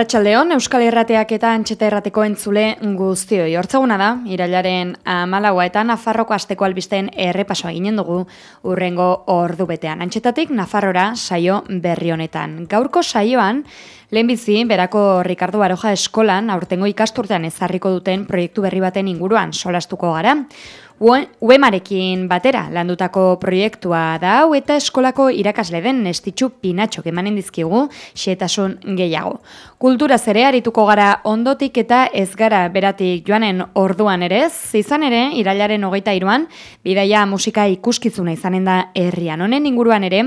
Arratxaldeon, Euskal Herrateak eta Antxeta Errateko entzule guztioi. Hortzaguna da, irailaren amalaua eta Nafarroko asteko albisten errepasoa ginen dugu urrengo ordu betean. Antxetatik Nafarrora saio berri honetan. Gaurko saioan, lehenbizi, berako Ricardo Baroja eskolan aurtengo ikasturtean ezarriko duten proiektu berri baten inguruan solastuko gara. Uemarekin batera landutako proiektua da hau eta eskolako irakasle den nestitxu pinatxok emanen dizkigu xetasun gehiago. Kultura zere arituko gara ondotik eta ez gara beratik joanen orduan ere, izan ere, irailaren hogeita iruan, bidaia musika ikuskizuna izanen da herrian. Honen inguruan ere,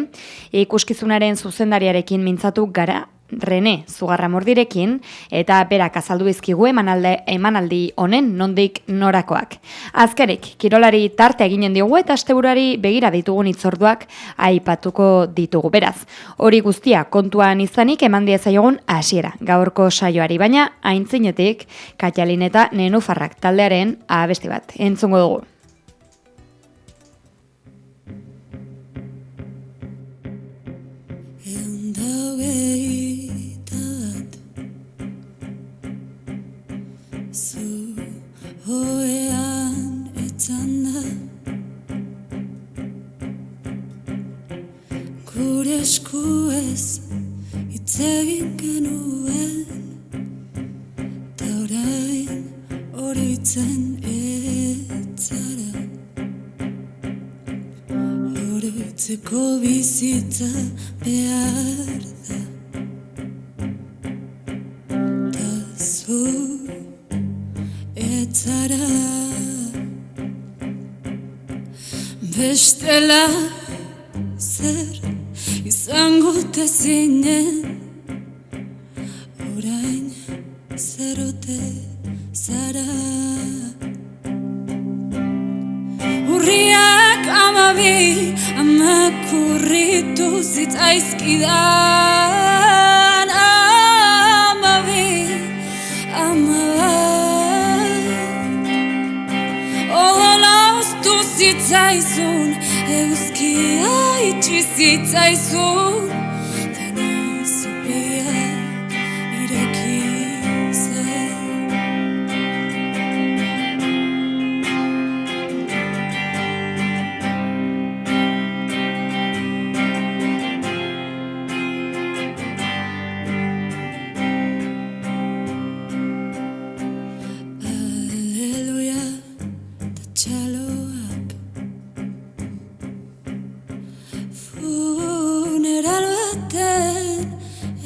ikuskizunaren zuzendariarekin mintzatu gara Rene Zugarramordirekin eta berak azaldu izkigu emanalde emanaldi honen nondik norakoak. Azkerik, kirolari tarte eginen diogu eta asteburari begira ditugun itzorduak aipatuko ditugu beraz. Hori guztia kontuan izanik eman diezaiogun hasiera gaurko saioari baina aintzinetik Katalin eta Nenufarrak taldearen abesti bat entzungo dugu. Bizitza behar da Ta zu etzara Bestela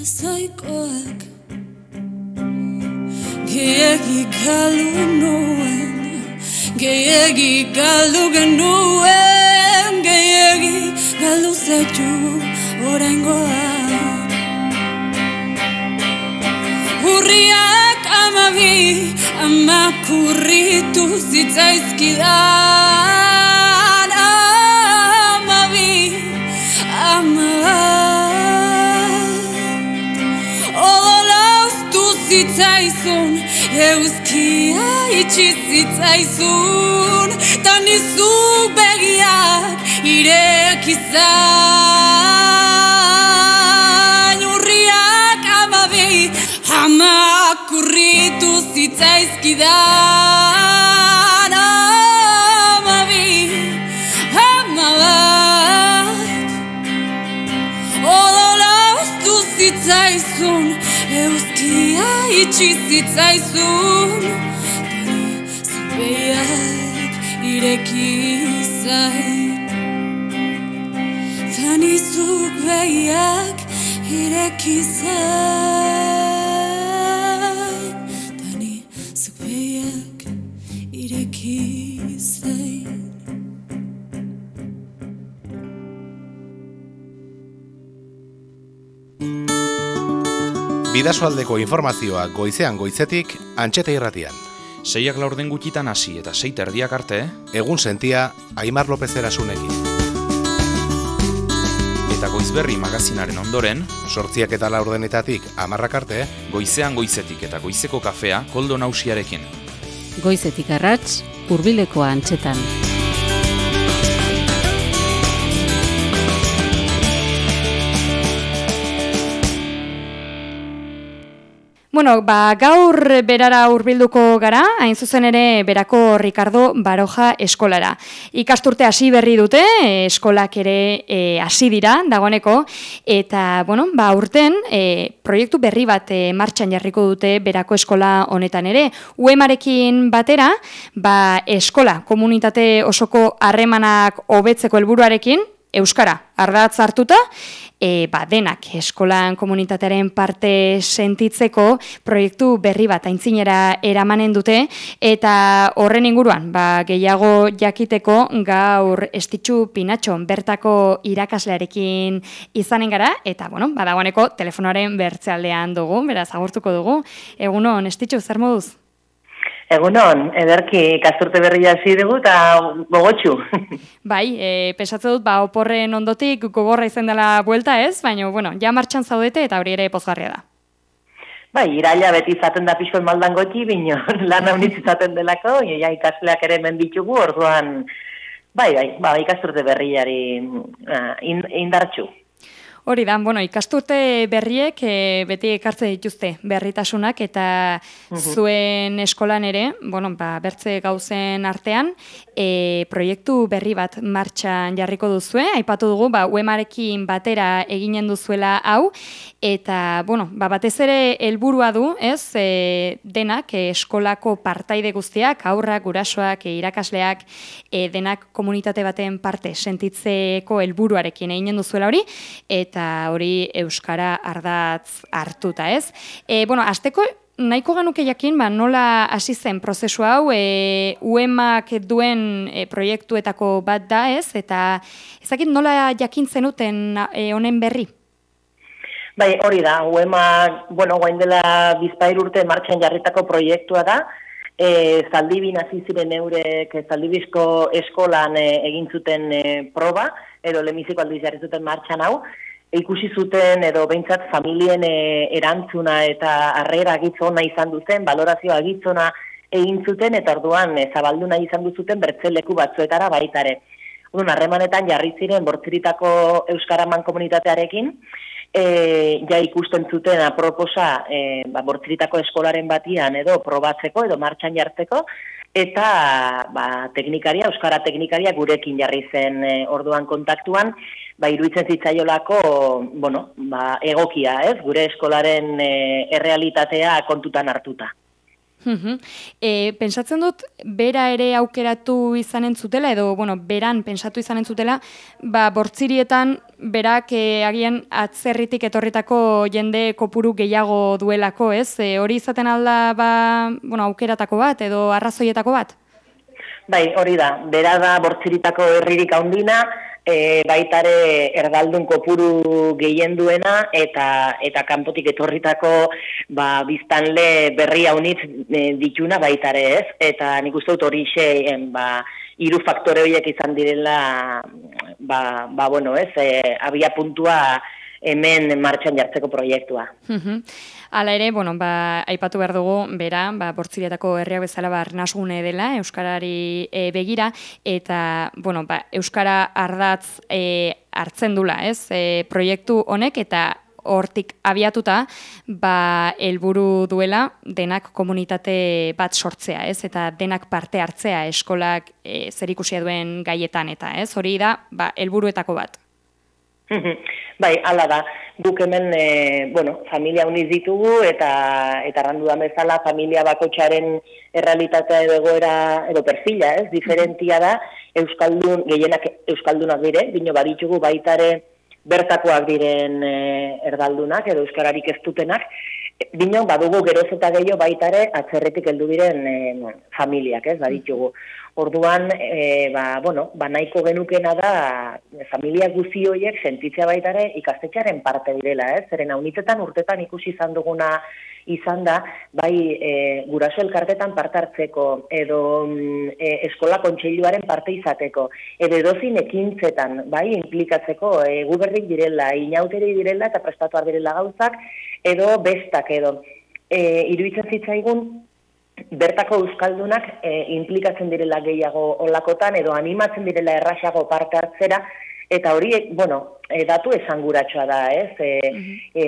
ezoikoak Gehiagi galdu nuen Gehiagi galdu genuen Gehiagi galdu zaitu oraingoak. Urriak amabi amakurritu zitzaizkidan zitzaizun Euskia itxi zitzaizun Ta nizu begiak irekizan Urriak amabi Amakurritu zitzaizkidan zitzaizun Dani zubeak ireki zain. Dani zuk behiak ireki zain Bidasoaldeko informazioa goizean goizetik antxeta irratian. Seiak laurden gutitan hasi eta sei terdiak arte, Egun sentia Aimar López Erasunekin. eta goizberri magazinaren ondoren, Sortziak eta laurdenetatik amarrak arte, goizean goizetik eta goizeko kafea koldo nausiarekin. Goizetik arrats, hurbileko antxetan. Bueno, ba, gaur berara hurbilduko gara, hain zuzen ere berako Ricardo Baroja eskolara. Ikasturte hasi berri dute, eskolak ere eh, hasi dira dagoeneko, eta bueno, ba, urten eh, proiektu berri bat eh, martxan jarriko dute berako eskola honetan ere. UEMarekin batera, ba, eskola komunitate osoko harremanak hobetzeko helburuarekin, Euskara, ardatz hartuta, e, ba, denak eskolan komunitatearen parte sentitzeko proiektu berri bat aintzinera eramanen dute eta horren inguruan ba, gehiago jakiteko gaur estitxu pinatxo bertako irakaslearekin izanen gara eta bueno, badagoeneko telefonoaren bertzealdean dugu, beraz agurtuko dugu. Egunon, estitxu, zer moduz? Egunon, ederki kasturte berria hasi dugu eta gogotxu. Bai, e, pesatze dut, ba, oporren ondotik gogorra izan dela buelta ez, baina, bueno, ja martxan zaudete eta hori ere pozgarria da. bai, iraila beti izaten da pixkoen maldan goti, bino lan haunitz izaten delako, ja ikasleak ere hemen ditugu, orduan, bai, bai, ba, ikasturte berriari uh, indartxu. Hori da, bueno, ikasturte berriek e, beti ekartze dituzte berritasunak eta zuen eskolan ere, bueno, ba, bertze gauzen artean, e, proiektu berri bat martxan jarriko duzue, aipatu dugu, ba, uemarekin batera eginen duzuela hau, eta, bueno, ba, batez ere helburua du, ez, e, denak e, eskolako partaide guztiak, aurrak, gurasoak, e, irakasleak, e, denak komunitate baten parte sentitzeko helburuarekin eginen duzuela hori, eta hori euskara ardatz hartuta, ez? E, bueno, azteko nahiko genuke jakin, ba, nola hasi zen prozesu hau, e, UEMak duen e, proiektuetako bat da, ez? Eta ezakit nola jakin zenuten e, honen berri? Bai, hori da, UEMA, bueno, guain dela bizpair urte martxan jarritako proiektua da, e, zaldibin hasi ziren eurek zaldibizko eskolan e, egin zuten e, proba, edo lemiziko aldiz jarri zuten martxan hau, ikusi zuten edo behintzat familien e, erantzuna eta harrera gitzona izan duten, balorazioa gitzona egin zuten, eta orduan e, zabaldu nahi izan duzuten bertzeleku batzuetara baitare. Orduan, harremanetan jarri ziren bortziritako Euskaraman komunitatearekin, e, ja ikusten zuten aproposa e, ba, bortziritako eskolaren batian edo probatzeko edo martxan jartzeko, eta ba, teknikaria, Euskara teknikaria gurekin jarri zen e, orduan kontaktuan, ba, iruditzen zitzaiolako, bueno, ba, egokia, ez, gure eskolaren e, errealitatea kontutan hartuta. Mhm. E, pensatzen dut, bera ere aukeratu izanen zutela, edo, bueno, beran pensatu izanen zutela, ba, bortzirietan, berak e, agian atzerritik etorritako jende kopuru gehiago duelako, ez? E, hori izaten alda, ba, bueno, aukeratako bat, edo arrazoietako bat? Bai, hori da, bera da bortziritako herririk handina, e, baitare erdaldun kopuru gehien duena eta eta kanpotik etorritako ba, biztanle berri haunitz e, dituna baitare ez, eta nik uste dut hori ba, hiru faktore horiek izan direla ba, ba bueno ez, e, abia puntua hemen martxan jartzeko proiektua. Hala ere, bueno, ba, aipatu behar dugu, bera, ba, bortziriatako herriak bezala ba, arnasgune dela, Euskarari e, begira, eta, bueno, ba, Euskara ardatz e, hartzen dula, ez, e, proiektu honek, eta hortik abiatuta, ba, helburu duela denak komunitate bat sortzea, ez? Eta denak parte hartzea eskolak e, zer ikusia duen gaietan eta, ez? Hori da, ba, helburuetako bat. bai, hala da. Guk hemen, e, bueno, familia uniz ditugu eta eta randu da bezala familia bakotxaren errealitatea edo egoera edo perfila, ez? Diferentia da, euskaldun, gehienak euskaldunak dire, bino baditugu baitare bertakoak diren e, erdaldunak edo euskararik ez dutenak Binon, badugu geroz eta gehiago baitare atzerretik heldu diren e, familiak, ez, baditugu. Orduan, e, ba, bueno, ba, nahiko genukena da familia guzi horiek sentitzea baitare ikastetxearen parte direla, ez? Zeren haunitetan urtetan ikusi izan duguna izan da, bai e, guraso elkartetan parte hartzeko, edo e, eskola kontseiluaren parte izateko, edo edozin ekintzetan, bai, implikatzeko, e, guberrik direla, inauteri direla eta prestatuar direla gauzak, edo bestak, edo e, iruditzen zitzaigun, bertako euskaldunak e, implikatzen direla gehiago olakotan edo animatzen direla errasago parte hartzera eta hori, bueno, e, datu esanguratsoa da, ez? E, e,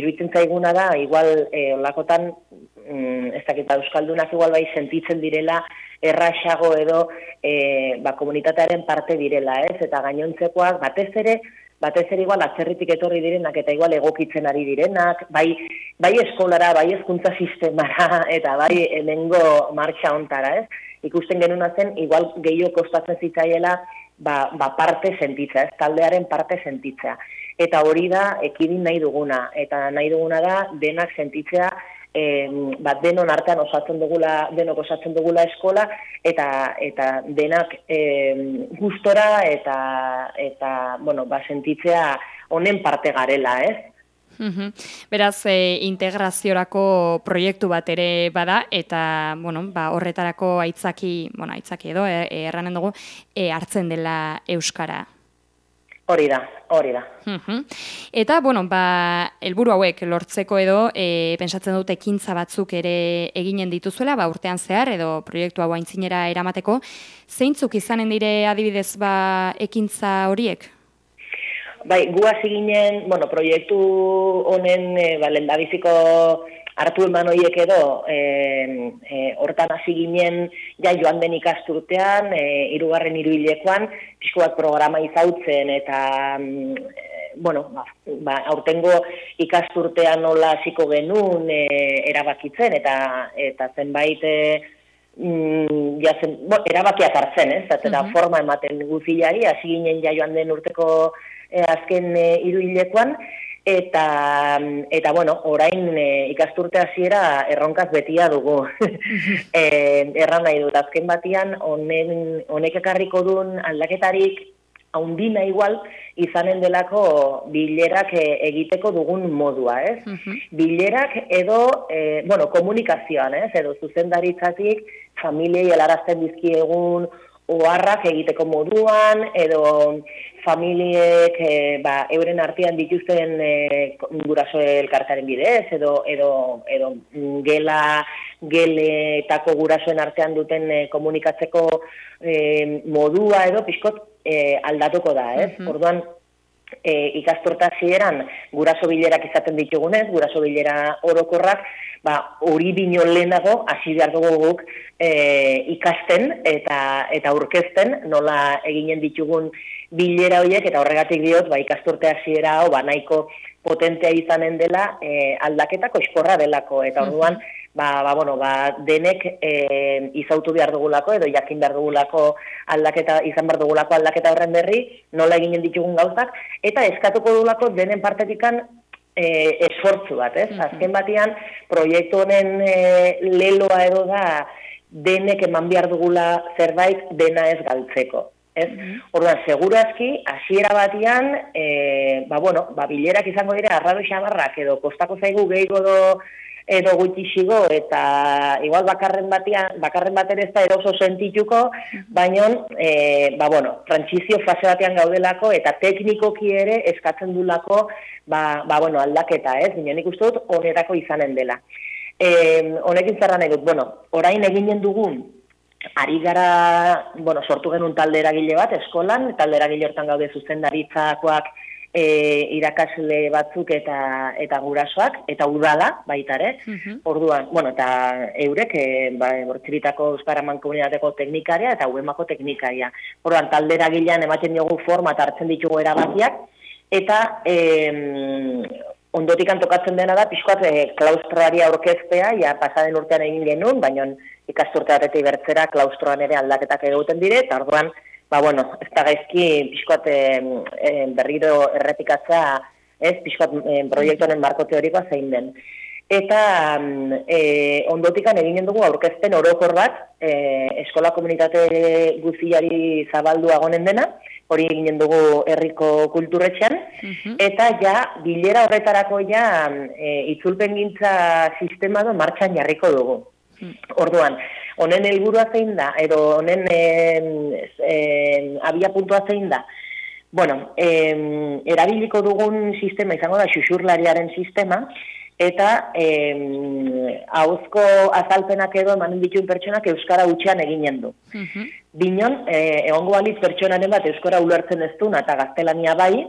iruditzen zaiguna da, igual e, olakotan, mm, ez dakit, ba, euskaldunak igual bai sentitzen direla errasago edo e, ba, komunitatearen parte direla, ez? Eta gainontzekoak batez ere, batez ere igual atzerritik etorri direnak eta igual egokitzen ari direnak, bai, bai eskolara, bai hezkuntza sistemara eta bai hemengo martxa ontara, ez? Ikusten genuna zen, igual gehiago kostatzen zitzaiela ba, ba parte sentitza, ez? Taldearen parte sentitzea. Eta hori da, ekidin nahi duguna. Eta nahi duguna da, denak sentitzea eh, bat denon artean osatzen dugula, denok osatzen dugula eskola, eta eta denak eh, gustora eta, eta bueno, ba, sentitzea honen parte garela, ez? Uhum. Beraz, e, integraziorako proiektu bat ere bada, eta bueno, ba, horretarako aitzaki, bueno, aitzaki edo, e, erranen dugu, e, hartzen dela Euskara. Hori da, hori da. Eta, bueno, ba, elburu hauek lortzeko edo, e, pensatzen dute ekintza batzuk ere eginen dituzuela, ba, urtean zehar, edo proiektu hau aintzinera eramateko, zeintzuk izanen dire adibidez ba, ekintza horiek? Bai, gu hasi ginen, bueno, proiektu honen, e, ba, lendabiziko hartu eman horiek edo e, e, hortan hasi ginen ja joan den ikasturtean, e, irugarren iruilekoan, pixkoak programa izautzen eta e, bueno, ba, ba, aurtengo ikasturtean nola hasiko genuen e, erabakitzen eta eta zenbait e, mm, ja zen, bo, erabakiak hartzen, ez? Eta uh forma ematen guzilari, hasi ginen ja joan den urteko e, azken e, iruilekoan, eta eta bueno, orain e, ikasturte hasiera erronkaz betia dugu. e, erran nahi dut azken batian honen honek ekarriko duen aldaketarik haundina igual izanen delako bilerak e, egiteko dugun modua, ez? Bilerak edo, e, bueno, komunikazioan, ez? Edo zuzendaritzatik familiei helarazten dizkiegun oharrak egiteko moduan, edo familiek e, ba, euren artean dituzten e, guraso elkartaren bidez, edo, edo, edo gela geletako gurasoen artean duten e, komunikatzeko e, modua edo pixkot e, aldatuko da, ez? Uh Orduan, e, ikastorta zieran guraso bilerak izaten ditugunez, guraso bilera orokorrak, ba, hori bino lehenago hasi behar dugu guk e, ikasten eta eta aurkezten nola eginen ditugun bilera horiek eta horregatik diot ba ikasturte hasiera hau ba nahiko potentea izanen dela e, aldaketako eskorra delako. Eta orduan ba, ba, bueno, ba, denek e, izautu behar dugulako edo jakin behar dugulako aldaketa izan behar dugulako aldaketa horren berri nola eginen ditugun gauzak eta eskatuko dugulako denen partetikan e, esfortzu bat, ez? Azken batean proiektu honen e, leloa edo da denek eman behar dugula zerbait dena ez galtzeko ez? Mm Orduan, segurazki, hasiera batian, e, ba, bueno, ba, bilerak izango dira, arrado xamarrak, edo kostako zaigu gehiago do, edo gutxixigo, eta igual bakarren batian, bakarren baten ez da eroso sentituko, baina, e, ba, bueno, trantzizio fase batean gaudelako, eta teknikoki ere eskatzen dulako, ba, ba, bueno, aldaketa, ez? Bina nik uste dut, onerako izanen dela. E, honekin zerran edut, bueno, orain eginen dugun, ari gara, bueno, sortu genuen talde eragile bat eskolan, talde eragile hortan gaude zuzendaritzakoak e, irakasle batzuk eta eta gurasoak, eta udala baita ere, orduan, bueno, eta eurek, e, ba, bortziritako Euskaraman komunitateko teknikaria eta uemako teknikaria. Orduan, talde eragilean ematen diogu forma hartzen ditugu erabakiak, eta e, ondotik antokatzen dena da, pixkoat e, klaustroaria orkeztea, ja pasaden urtean egin genuen, baina ikasturte batetik bertzera klaustroan ere aldaketak egiten dire, eta orduan, ba, bueno, ez da gaizki pixkoat e, berriro errepikatza, ez, pixkoat e, proiektu honen marko teorikoa zein den. eta e, ondotikan eginen dugu aurkezpen orokor bat e, eskola komunitate guziari zabaldua gonen dena, hori eginen dugu herriko kulturretxean, eta ja bilera horretarako ja e, itzulpen gintza sistema do martxan jarriko dugu. Orduan, honen helburua zein da, edo honen e, e, abia puntua zein da, Bueno, eh, erabiliko dugun sistema izango da xuxurlariaren sistema, eta eh, hauzko azalpenak edo emanen dituen pertsonak Euskara utxean eginen du. Binon, eh, egongo balitz pertsonaren bat Euskara ulertzen ez duna eta gaztelania bai,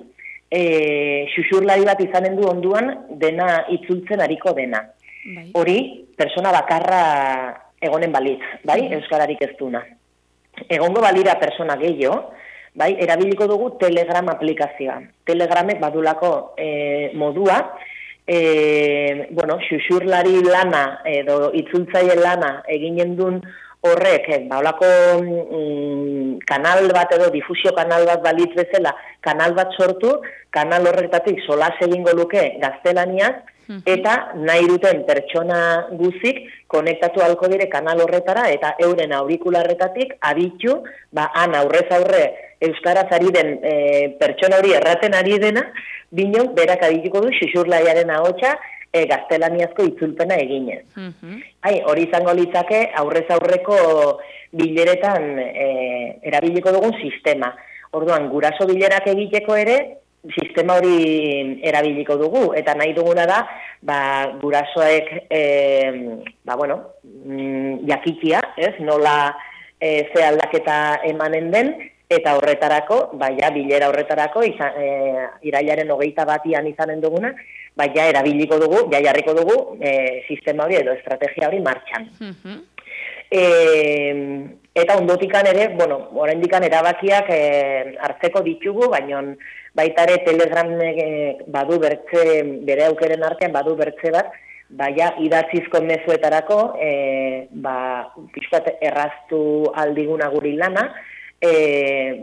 eh, xuxurlari bat izanen du onduan dena itzultzen ariko dena. Bai. Hori, persona bakarra egonen balitz, bai, Euskararik ez duna. Egongo balira persona gehiago, bai, erabiliko dugu Telegram aplikazioa. Telegramek badulako e, modua, e, bueno, xuxurlari lana edo itzultzaile lana eginen duen horrek, eh, ba, olako mm, kanal bat edo difusio kanal bat balitz bezala, kanal bat sortu, kanal horretatik solas egingo luke gaztelaniak, eta nahi duten pertsona guzik konektatu alko dire kanal horretara eta euren aurikularretatik abitu, ba, han aurrez aurre euskaraz ari den e, pertsona hori erraten ari dena, bino berak adituko du xuxurlaiaren ahotsa e, gaztelaniazko itzulpena eginez. Hai, hori izango litzake aurrez aurreko bileretan e, erabiliko dugun sistema. Orduan, guraso bilerak egiteko ere, sistema hori erabiliko dugu eta nahi duguna da ba, gurasoek e, ba, bueno, mm, jakitia, ez? nola e, ze aldaketa emanen den eta horretarako, ba, ja, bilera horretarako izan, e, irailaren hogeita batian izanen duguna, ba, ja, erabiliko dugu, ja, jarriko dugu e, sistema hori edo estrategia hori martxan. E, eta ondotikan ere, bueno, oraindikan erabakiak e, hartzeko ditugu, baina baita ere Telegram e, badu bertze, bere aukeren artean badu bertze bat, baina idatzizko mezuetarako, e, ba, pixkat erraztu aldiguna guri lana, e,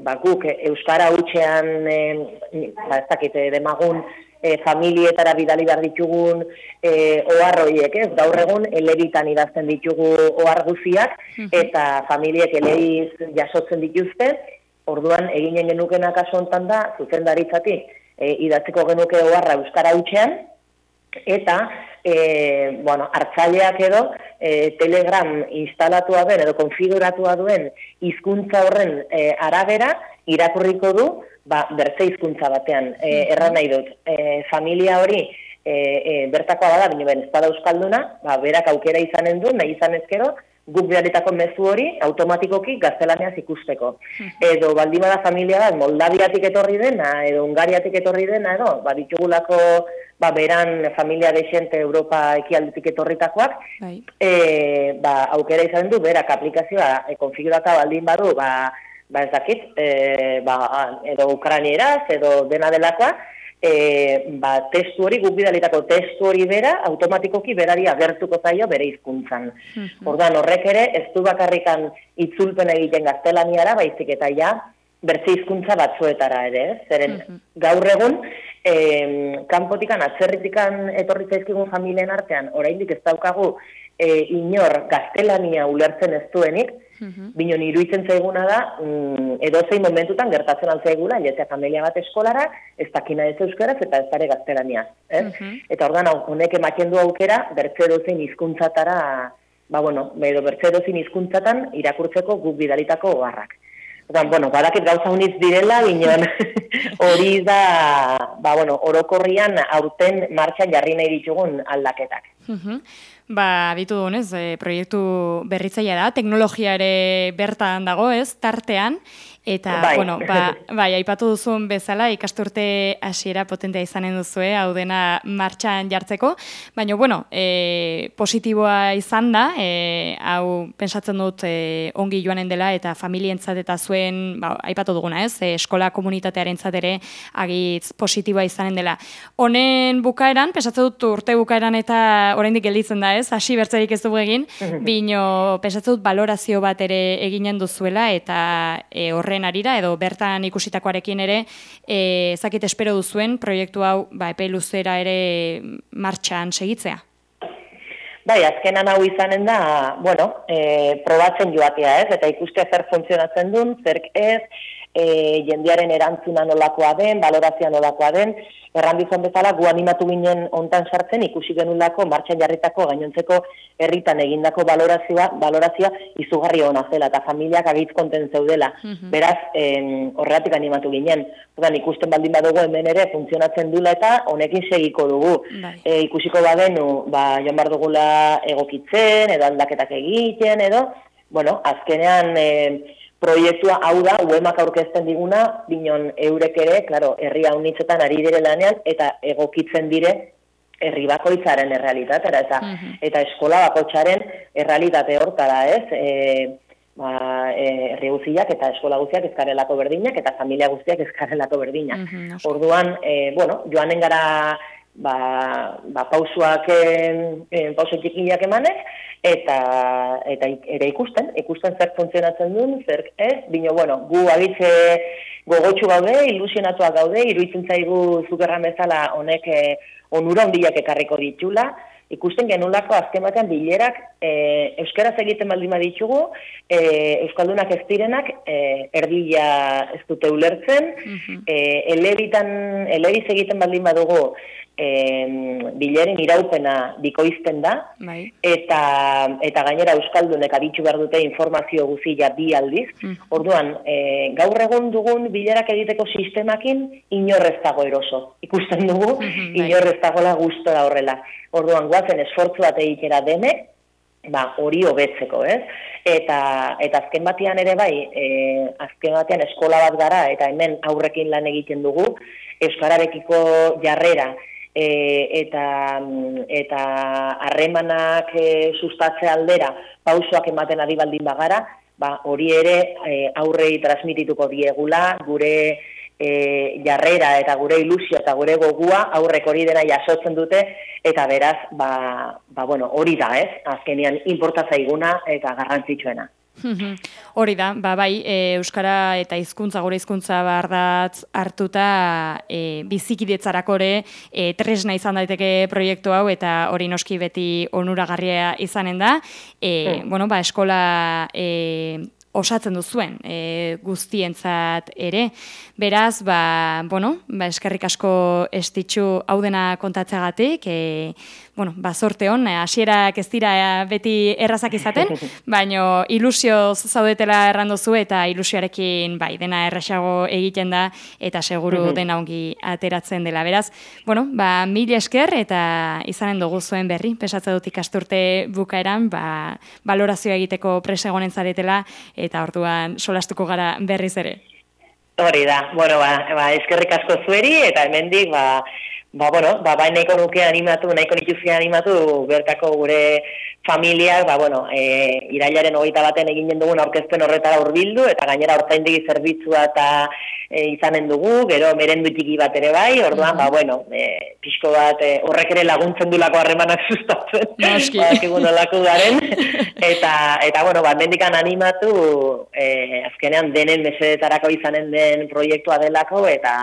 ba, guk Euskara hutxean, e, ba, ez dakite, demagun, e, familietara bidali behar ditugun e, oharroiek, ez? Gaur egun eleritan idazten ditugu ohar guziak eta familiek eleiz jasotzen dituzte. Orduan eginen genukena kasu hontan da zuzendaritzatik e, idatzeko genuke oharra euskara hutsean eta e, bueno, hartzaileak edo e, Telegram instalatua den edo konfiguratua duen hizkuntza horren e, arabera irakurriko du ba, bertze hizkuntza batean, e, erran nahi dut. E, familia hori e, e, bertakoa bada, bine ben, espada euskalduna, ba, berak aukera izanen du, nahi izan ezkero, guk beharetako mezu hori automatikoki gaztelaniaz ikusteko. Edo baldin bada familia bat, Moldaviatik etorri dena, edo Ungariatik etorri dena, edo, ba, ditugulako ba, beran familia deixente Europa ekialdetik etorritakoak, Bai. e, ba, aukera izan du, berak aplikazioa e, konfigurata baldin badu, ba, ba ez dakit, e, ba, edo ukranieraz, edo dena delakoa, e, ba, testu hori, guk bidalitako testu hori bera, automatikoki berari agertuko zaio bere hizkuntzan. Ordan horrek ere, ez du bakarrikan itzulpen egiten gaztelaniara, baizik eta ja, bertze hizkuntza batzuetara ere? Zeren, gaur egun, e, kanpotikan, atzerritikan etorri zaizkigun familien artean, oraindik ez daukagu e, inor gaztelania ulertzen ez duenik, Bino iruditzen zaiguna da, mm, edozein momentutan gertatzen altzaigula, jetea familia bat eskolara, ez dakina ez euskaraz eta ez dare gaztelania. Ez? Eta ordan honek ematen du aukera, bertze edozein hizkuntzatara, ba bueno, edo bertze edozein hizkuntzatan irakurtzeko guk bidalitako oharrak. Ordan, bueno, badakit gauza uniz direla, binon hori da, ba bueno, orokorrian aurten martxan jarri nahi ditugun aldaketak. Mhm. Ba, ditu dugunez, e, proiektu berritzaia da, teknologia ere bertan dago, ez, tartean, eta, Bai. bueno, ba, bai, aipatu duzun bezala, ikasturte hasiera potentea izanen duzue, hau dena martxan jartzeko, baina, bueno, e, positiboa izan da, e, hau, pensatzen dut, e, ongi joanen dela, eta familientzat eta zuen, ba, aipatu duguna, ez, e, eskola komunitatearen ere agitz positiboa izanen dela. Honen bukaeran, pensatzen dut urte bukaeran eta oraindik gelditzen da, ez? Hasi bertzerik ez dugu egin, bino pensatzen dut balorazio bat ere eginen duzuela eta e, horren arira edo bertan ikusitakoarekin ere e, ezakit espero duzuen proiektu hau ba, epe luzera ere martxan segitzea. Bai, azkenan hau izanen da, bueno, e, probatzen joatea ez, eta ikustea zer funtzionatzen duen, zer ez, e, jendearen erantzuna nolakoa den, valorazioa nolakoa den, errandizan bezala gu animatu ginen ontan sartzen ikusi genulako martxan jarritako gainontzeko herritan egindako valorazioa, valorazioa izugarri ona zela eta familiak agitz konten zeudela. Beraz, em, horregatik animatu ginen. Ordan ikusten baldin badugu hemen ere funtzionatzen dula eta honekin segiko dugu. Bai. E, ikusiko badenu, ba, joan bar dugula egokitzen, edo aldaketak egiten, edo, bueno, azkenean e, proiektua hau da, uemak aurkezten diguna, binon eurek ere, claro, herri haunitzetan ari dire lanean, eta egokitzen dire herri bakoitzaren errealitatera, eta, eta eskola bakoitzaren errealitate hortara, ez? E, ba, e, herri guztiak eta eskola guztiak ezkarelako berdinak, eta familia guztiak ezkarelako berdinak. Mhm, noski. Orduan, e, bueno, joanen gara ba, ba pausuak en, en, pauso txikiak emanez, eta, eta ere ikusten, ikusten zer funtzionatzen duen, zer ez, bino, bueno, gu agitze gogotsu gaude, ilusionatuak gaude, iruditzen zaigu zukerran bezala honek eh, onura handiak ekarriko ditula, ikusten genulako azken batean bilerak e, euskaraz egiten baldin baditugu, e, euskaldunak ez direnak e, erdila ez dute ulertzen, e, elebitan, elebiz egiten baldin badugu e, bileren iraupena bikoizten da, Bai. eta eta gainera euskaldunek aditu behar dute informazio guzia bi aldiz. Orduan, e, gaur egun dugun bilerak egiteko sistemakin inorrez dago eroso. Ikusten dugu, bai. inorrez dagoela gustora horrela. Orduan, guazen esfortzu bat egitera denek, ba, hori hobetzeko, ez? Eta, eta azken batean ere bai, e, azken batean eskola bat gara, eta hemen aurrekin lan egiten dugu, euskararekiko jarrera, e, eta eta harremanak e, sustatze aldera pausoak ematen ari baldin bagara, ba, hori ere e, aurrei transmitituko diegula, gure e, jarrera eta gure ilusio eta gure gogua aurrek hori dena jasotzen dute eta beraz ba, ba bueno, hori da, ez? Azkenean inporta zaiguna eta garrantzitsuena. Mhm. Hori da, ba, bai, e, Euskara eta hizkuntza gure hizkuntza bardatz hartuta e, bizikidetzarako ere e, tresna izan daiteke proiektu hau eta hori noski beti onuragarria izanen da. E, Bueno, ba, eskola e, osatzen duzuen e, guztientzat ere. Beraz, ba, bueno, ba, eskerrik asko estitxu hau dena kontatzeagatik, e, bueno, ba, sorte hon, eh, hasierak ez dira eh, beti errazak izaten, baino ilusio zaudetela errandu zu eta ilusioarekin bai, dena errasago egiten da eta seguru dena ongi ateratzen dela. Beraz, bueno, ba, mil esker eta izanen dugu zuen berri, pesatze dut ikasturte bukaeran, ba, valorazioa egiteko presegonen zaretela eta orduan solastuko gara berriz ere. Hori da, bueno, ba, ba, eskerrik asko zueri, eta hemendik ba, ba, bueno, ba, bai nahiko nuke animatu, nahiko nituzke animatu, bertako gure familiak, ba, bueno, e, irailaren hogeita baten eginen dugun aurkezpen horretara hurbildu eta gainera hortzaindegi zerbitzua eta e, izanen dugu, gero merendu txiki bat ere bai, orduan, ba, bueno, e, pixko bat, e, horrek ere laguntzen dulako harremanak sustatzen, Noski. badakigu nolako garen, eta, eta bueno, ba, mendikan animatu, e, azkenean denen mesedetarako izanen den proiektua delako, eta,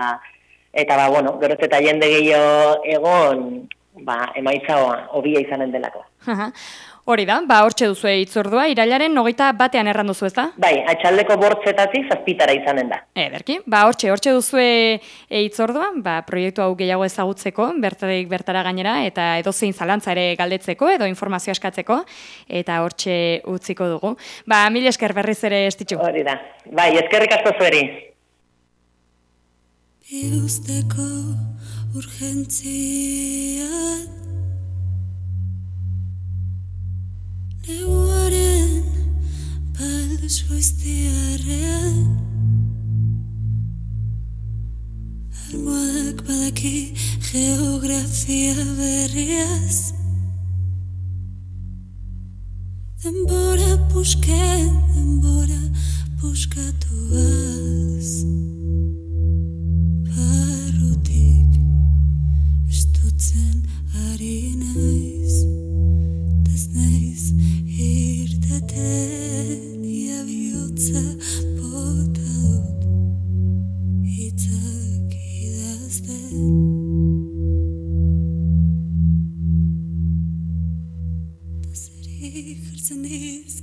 eta ba, bueno, gero eta jende gehiago egon, ba, emaitza hobia izanen delako. Aha. Hori da, ba, hortxe duzu itzordua, irailaren hogeita batean errandu zu ez da? Bai, atxaldeko bortzetatik zazpitara izanen da. Ederki, ba, hortxe, hortxe duzue e, itzordua, ba, proiektu hau gehiago ezagutzeko, bertarik bertara gainera, eta edozein zalantza ere galdetzeko, edo informazio askatzeko, eta hortxe utziko dugu. Ba, mil esker berriz ere estitxu. Hori da. Bai, eskerrik asko zueri. Biuzteko urgentzian. Neuaren balduz goiztiarrean. Almoak badaki geografia berriaz. Denbora pusken, denbora puskatuaz estutzen ari naiz Ez naiz irteten ia bihotza bota dut Hitzak idazten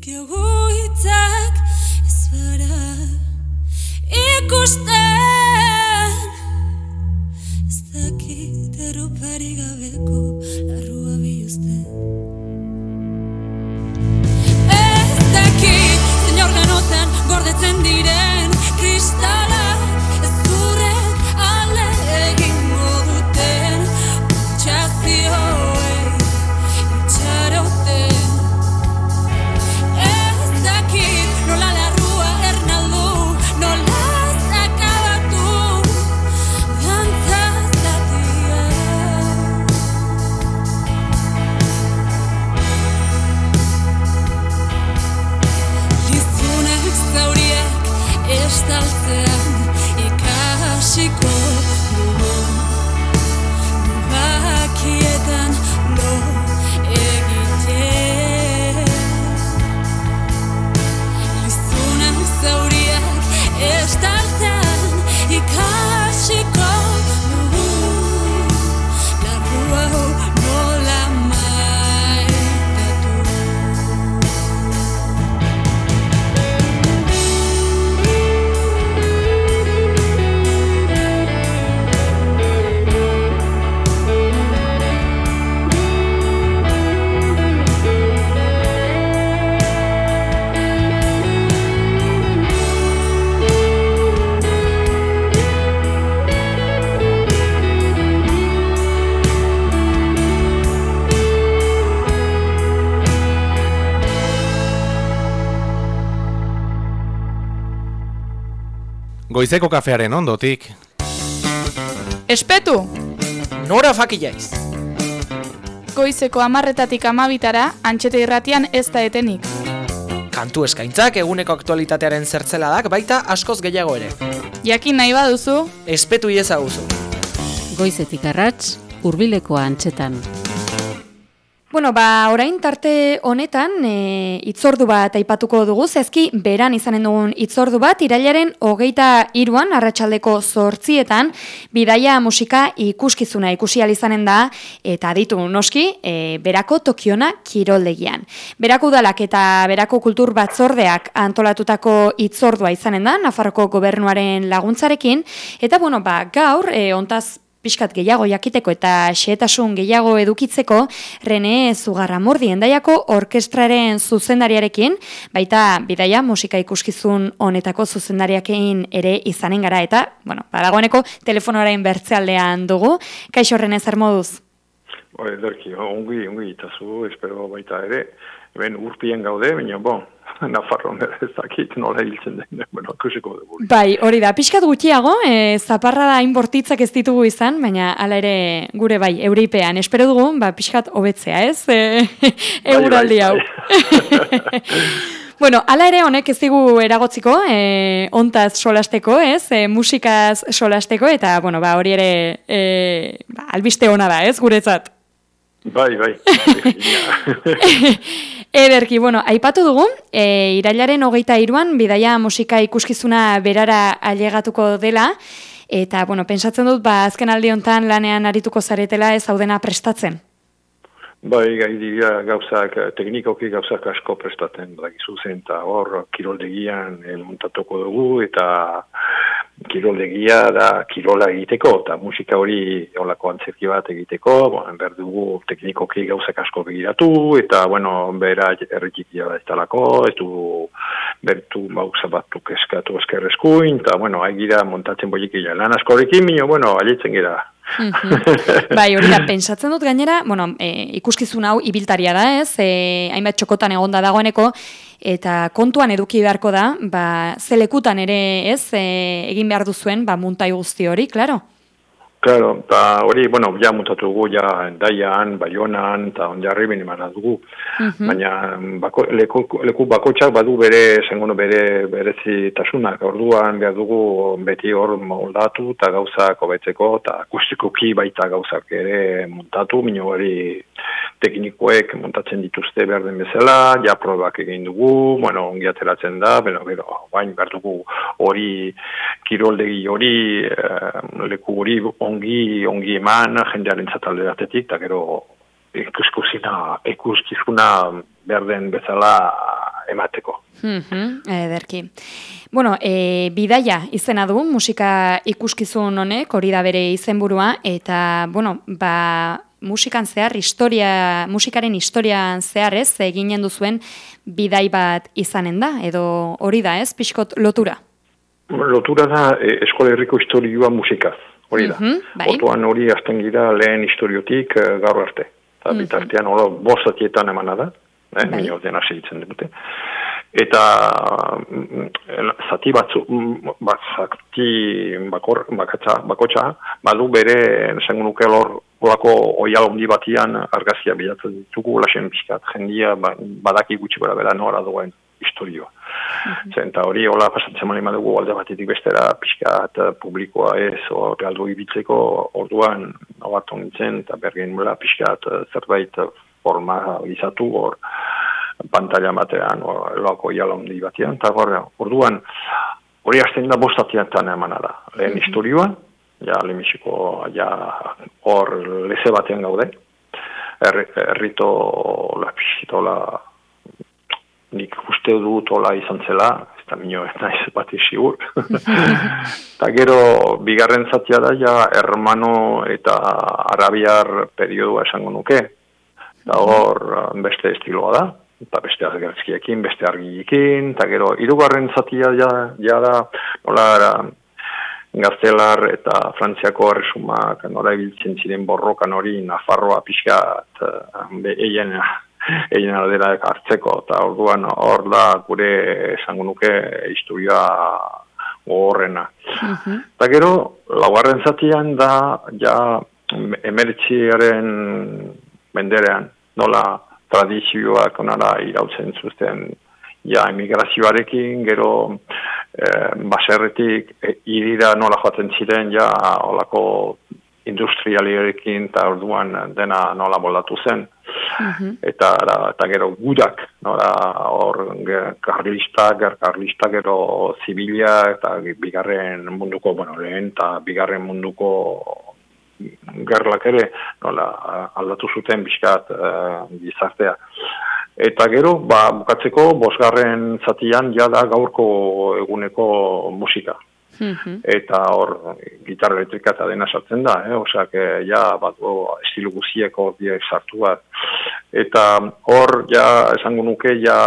diogu hitzak ez bara ikusten Yeah. Goizeko kafearen ondotik, Espetu! Nora fakilaiz. Goizeko amarretatik amabitara, antxete irratian ez da etenik. Kantu eskaintzak eguneko aktualitatearen zertzeladak baita askoz gehiago ere. Jakin nahi baduzu, Espetu iezaguzu. Goizetik arrats, hurbilekoa antxetan. Bueno, ba, orain tarte honetan e, itzordu bat aipatuko dugu, zezki beran izanen dugun itzordu bat, irailaren hogeita iruan, arratsaldeko zortzietan, bidaia musika ikuskizuna ikusi izanen da, eta ditu noski, e, berako tokiona kiroldegian. Berako udalak eta berako kultur batzordeak antolatutako itzordua izanen da, Nafarroko gobernuaren laguntzarekin, eta bueno, ba, gaur, e, ontaz pixkat gehiago jakiteko eta xehetasun gehiago edukitzeko Rene Zugarramurdi endaiako orkestraren zuzendariarekin, baita bidaia musika ikuskizun honetako zuzendariakein ere izanen gara eta, bueno, badagoeneko telefonoaren bertzealdean dugu. Kaixo Rene zer moduz? Ba, ederki, ongi, ongi itazu, espero baita ere, hemen urpien gaude, baina, bon, Nafarroan ez dakit nola hiltzen den, bueno, ikusiko dugu. Bai, hori da, pixkat gutxiago, e, zaparra da bortitzak ez ditugu izan, baina hala ere gure bai, euripean, espero dugu, ba, pixkat hobetzea, ez? E, euraldi hau. Bueno, ala ere honek ez digu eragotziko, e, ontaz solasteko, ez? E, musikaz solasteko, eta, bueno, ba, hori ere e, ba, albiste ona da, ez, guretzat. Bai, bai. Ederki, bueno, aipatu dugu, e, irailaren hogeita iruan, bidaia musika ikuskizuna berara ailegatuko dela, eta, bueno, pentsatzen dut, ba, azken aldi hontan lanean arituko zaretela ez daudena prestatzen. Bai, gai dira gauzak, teknikoki gauzak asko prestaten, bai, zuzen, eta hor, kiroldegian eh, montatuko dugu, eta kiroldegia da kirola egiteko, eta musika hori olako antzerki bat egiteko, bon, behar dugu teknikoki gauzak asko begiratu, eta, bueno, bera errikikia da ez talako, ez du bertu bauza batzuk eskatu eskerrezkuin, eta, bueno, haigira montatzen bolikila lan asko horrekin, minio, bueno, aletzen gira. bai, hori da, pensatzen dut gainera, bueno, e, ikuskizun hau ibiltaria da, ez? E, hainbat txokotan egonda dagoeneko, eta kontuan eduki beharko da, ba, zelekutan ere, ez, e, egin behar duzuen, ba, muntai guzti hori, klaro? Claro, eta hori, bueno, ja mutatu dugu, ja Daian, Baionan, eta onjarri biniman dugu. Baina bako, leku, leku bakotxak badu bere, zengono bere berezitasunak, orduan behar dugu beti hor moldatu eta gauzak hobetzeko, eta akustikoki baita gauzak ere montatu, mino hori teknikoek montatzen dituzte behar den bezala, ja probak egin dugu, bueno, ongi ateratzen da, bero, bero, bain behar dugu hori kiroldegi hori, eh, leku hori ongi, ongi eman jendearen zatalde datetik, eta gero ikuskizuna, ikuskizuna behar den bezala emateko. Mhm, ederki. Bueno, e, bidaia izena du musika ikuskizun honek, hori da bere izenburua eta bueno, ba, musikan zehar historia, musikaren historian zehar ez eginen duzuen bidai bat izanen da edo hori da, ez? Pixkot lotura. Lotura da e, eskola herriko historioa musikaz, hori da. Mhm, bai. Otoan hori azten gira lehen historiotik eh, gaur arte. Eta Mhm. bitartean hori bosatietan emana da, eh, Bai. ordean hasi ditzen dute. Eta mm, zati batzu, mm, bat, zati bakor, bakatza, bakotxa, badu bere, esango nuke lor, olako oial ondi batian argazia bilatzen ditugu, lasen pixkat, jendia ba, badaki gutxi bera bera nora duen historioa. Zen, eta hori hola pasatzen mani madugu alde batetik bestera pixkat eh, publikoa ez, o galdu ibiltzeko orduan abatu nintzen, eta bergen mula pixkat eh, zerbait eh, forma izatu hor pantalla batean, elako jala handi batean, eta hor, orduan hori hasten da bostatiatan emana da. Lehen historioa, ja lehenbiziko, ja hor leze batean gaude, Erri- errito la pixitola nik uste dut hola izan zela, ez da minio ez naiz bat sigur. Eta gero, bigarren zatia da, ja, hermano eta arabiar periodua esango nuke. Eta hor, eh, beste estiloa da, eta beste argazkiekin, beste argiekin, eta gero, hirugarren zatia ja, ja da, nola, era, gaztelar eta frantziako erresumak nola ibiltzen ziren borrokan hori Nafarroa pixkat uh, eien egin aldera hartzeko, eta orduan hor da gure esango nuke historia gogorrena. Eta gero, laugarren zatian da, ja, emeritziaren menderean, nola tradizioak onara irautzen zuzten, ja, emigrazioarekin, gero eh, baserretik e, irira nola joaten ziren, ja, olako industrialiarekin, eta orduan dena nola moldatu zen. Eta ara- eta gero gudak, nora hor karlistak, ger karlistak gero zibilia eta bigarren munduko, bueno, lehen eta bigarren munduko gerlak ere, nola aldatu zuten bizkat gizartea. Eta gero, ba, bukatzeko, bosgarren zatian jada gaurko eguneko musika eta hor gitarra elektrika eta dena sartzen da, eh? Osak, ja, bat, o, estilo guzieko die sartu bat. Eta hor, ja, esango nuke, ja,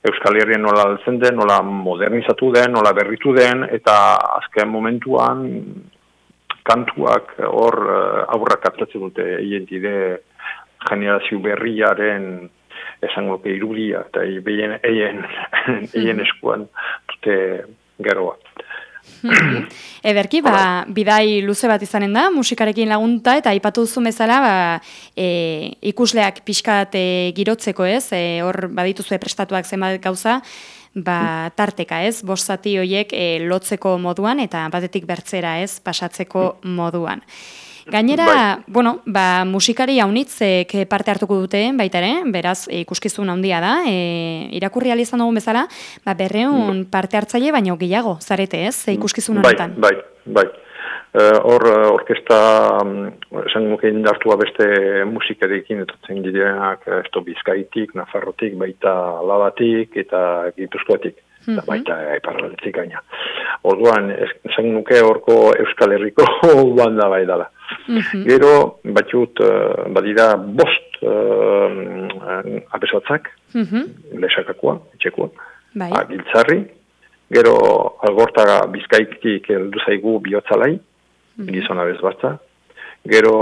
Euskal Herrien nola altzen den, nola modernizatu den, nola berritu den, eta azken momentuan kantuak hor eh, aurrak atzatzen dute identide generazio berriaren esango nuke irudia, eta eien, eien, eien eskuan dute geroa. Ederki, ba, bidai luze bat izanen da, musikarekin lagunta, eta aipatu duzu bezala, ba, e, ikusleak pixkat e, girotzeko ez, e, hor badituzue prestatuak zenbat gauza, ba, tarteka ez, bost zati horiek e, lotzeko moduan, eta batetik bertzera ez, pasatzeko moduan. Gainera, bueno, ba, musikari haunitzek parte hartuko dute, baita ere, beraz, ikuskizun handia da, e, irakurri izan dugun bezala, ba, berreun parte hartzaile, baino gehiago, zarete ez, e, ikuskizun honetan. Bai, bai, bai. Eh, Hor, uh, orkesta, mm, esan nuke indartua beste musikerekin, etortzen direnak, eh, esto bizkaitik, nafarrotik, baita labatik eta gipuzkoatik. Eta baita iparraldetik gaina. Orduan, es- esan nuke horko Euskal Herriko banda bai dala. Gero, batxut, eh, badira bost uh, abesatzak, Mhm, lesakakoa, etxekoa, Bai. Ah, giltzarri, gero algortaga bizkaikik heldu zaigu bihotzalai, gizona bezbatza, gero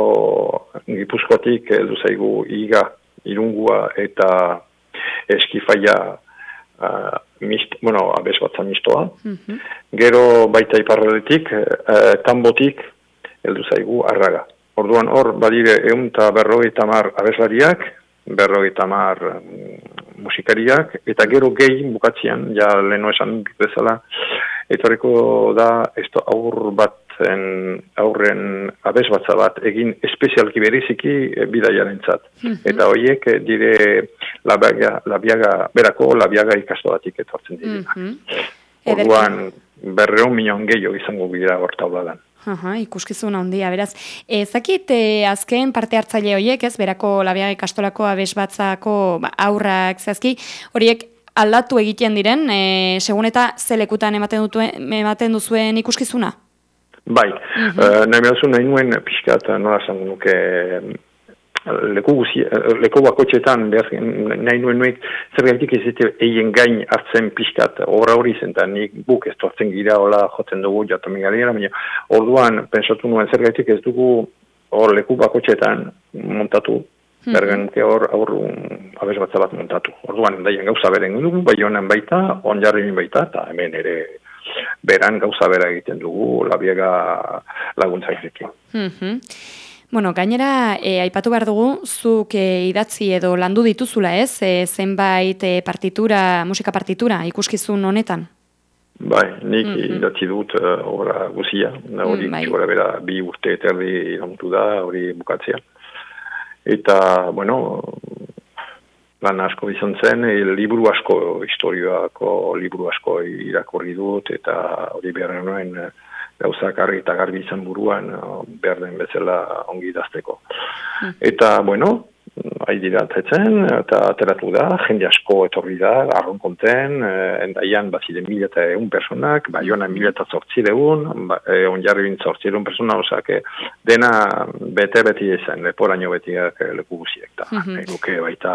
gipuzkoatik heldu zaigu iga, irungua eta eskifaia uh, mist, bueno, abezbatza mistoa, mhm. gero baita iparraletik, uh, tambotik heldu zaigu arraga. Orduan hor, badire egun eta berrogeita mar abeslariak, berrogeita mar mm, musikariak, eta gero gehi bukatzean, ja leheno esan bezala, etorriko da ez da aur bat aurren abesbatza bat egin espezialki bereziki e, bidaiarentzat. Eta horiek eh, dire labiaga, labiaga, berako labiaga ikastodatik etortzen dira. Mhm. Orduan, berreun milion gehiago izango gira hortauladan. Aha, ikuskizun handia, beraz. Ezakit eh, azken parte hartzaile horiek, ez, berako labiaga ikastolako abesbatzako ba, aurrak zehazki, horiek aldatu egiten diren, e, segun eta zelekutan ematen, dutuen, ematen duzuen ikuskizuna? Bai, mm -hmm. nahi behar nahi nuen pixkat, nola esan nuke, leku, guzi, leku bakotxetan behar, nahi nuen nuek zer gaitik ez dute eien gain hartzen pixkat horra hori zen, eta nik buk ez tortzen gira hola jotzen dugu jatomi galiera, baina orduan pensatu nuen zer gaitik ez dugu hor leku bakotxetan montatu, Mm -hmm. hor aur abez bat montatu. Orduan daien gauza beren dugu, bai honen baita, onjarri baita, eta hemen ere beran gauza bera egiten dugu, labiega laguntza izekin. Mm Bueno, gainera, e, aipatu behar dugu, zuk e, idatzi edo landu dituzula ez, e, zenbait e, partitura, musika partitura, ikuskizun honetan? Bai, nik mm -hmm. idatzi dut uh, guzia, hori mm, bai. bera bi urte eterdi iramutu da, hori bukatzea. Eta, bueno, lan asko izan zen, e, liburu asko, historioako liburu asko irakurri dut, eta hori behar nuen gauzak argi eta garbi izan buruan behar den bezala ongi dazteko. Hmm. Eta, bueno, haidira atetzen, eta ateratu da, jende asko etorri da, arron konten, eh, endaian bazide mila eta egun personak, bai hona mila eta zortzireun, ba, eh, onjarri bint zortzireun persona, osak, dena bete beti izan, leporaino beti leku guziek, eta mm -hmm. baita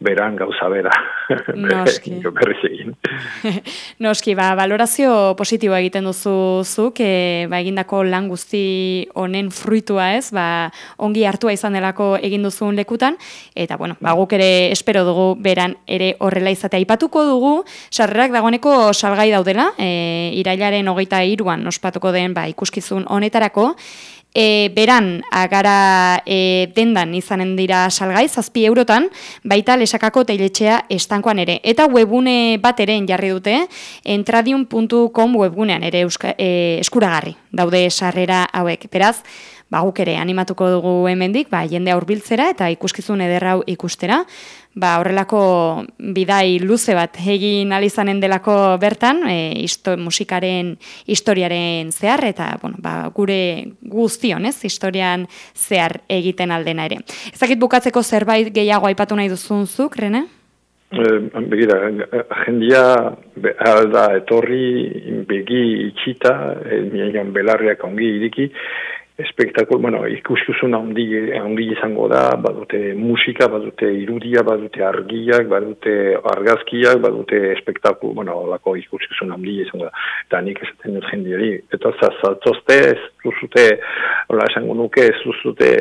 beran gauza bera, Noski. berriz egin. Noski, ba, valorazio positiboa egiten duzu zuk, e, ba, egindako lan guzti honen fruitua ez, ba, ongi hartua izan delako egin duzun lekutan, eta bueno, ba, guk ere espero dugu beran ere horrela izatea ipatuko dugu, sarrerak dagoeneko salgai daudela, e, irailaren hogeita iruan ospatuko den ba, ikuskizun honetarako, E, beran, agara e, dendan izanen dira salgai, zazpi eurotan, baita lesakako teiletxea estankoan ere. Eta webune bat ere jarri dute, entradium.com webgunean ere euska, e, eskuragarri, daude sarrera hauek. Beraz, ba, guk ere animatuko dugu hemendik, ba, jende aurbiltzera eta ikuskizun ederrau ikustera. Ba, horrelako bidai luze bat egin alizanen delako bertan, e, musikaren historiaren zehar, eta bueno, ba, gure guztion, ez, historian zehar egiten aldena ere. Ezakit bukatzeko zerbait gehiago aipatu nahi duzun zuk, Rene? Eh, begira, jendia alda etorri begi itxita, e, belarriak ongi iriki, espektakul, bueno, ikuskuzun handi, handi izango da, badute musika, badute irudia, badute argiak, badute argazkiak, badute espektakul, bueno, lako ikuskuzun handi izango da. Eta nik esaten dut jendiari, eta zaztozte, ez duzute, hola esango nuke, ez duzute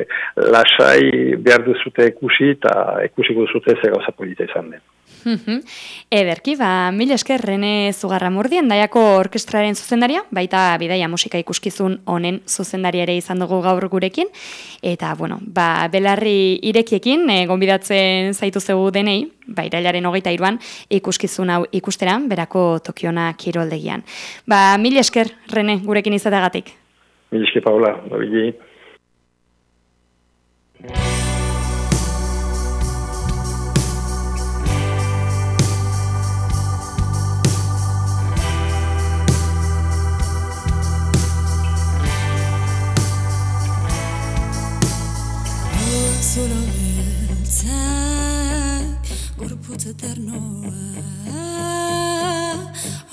lasai behar duzute ikusi, eta ikusiko duzute ze gauza polita izan den. Ederki, ba, mil esker Rene Zugarra Murdien, daiako orkestraren zuzendaria, baita bidaia musika ikuskizun honen zuzendaria ere izan dugu gaur gurekin, eta, bueno, ba, belarri irekiekin, e, gonbidatzen zaitu zegu denei, ba, irailaren hogeita iruan, ikuskizun hau ikusteran, berako Tokiona kiroldegian. Ba, mil esker, Rene, gurekin izategatik. Mil esker, Paula, ba, Zoro beltzak Gorputz eternoa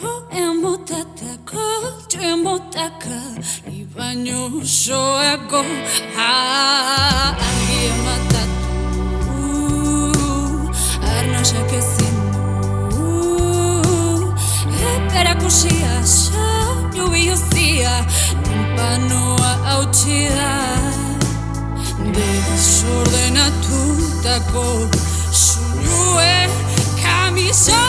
Ho emotatako Jo emotaka Ni baino soako Argi ematatu Arnasak ezin du Eperakusia Sa Jubi uzia Timpanoa hautsi Desordenatutako Zunue kamisa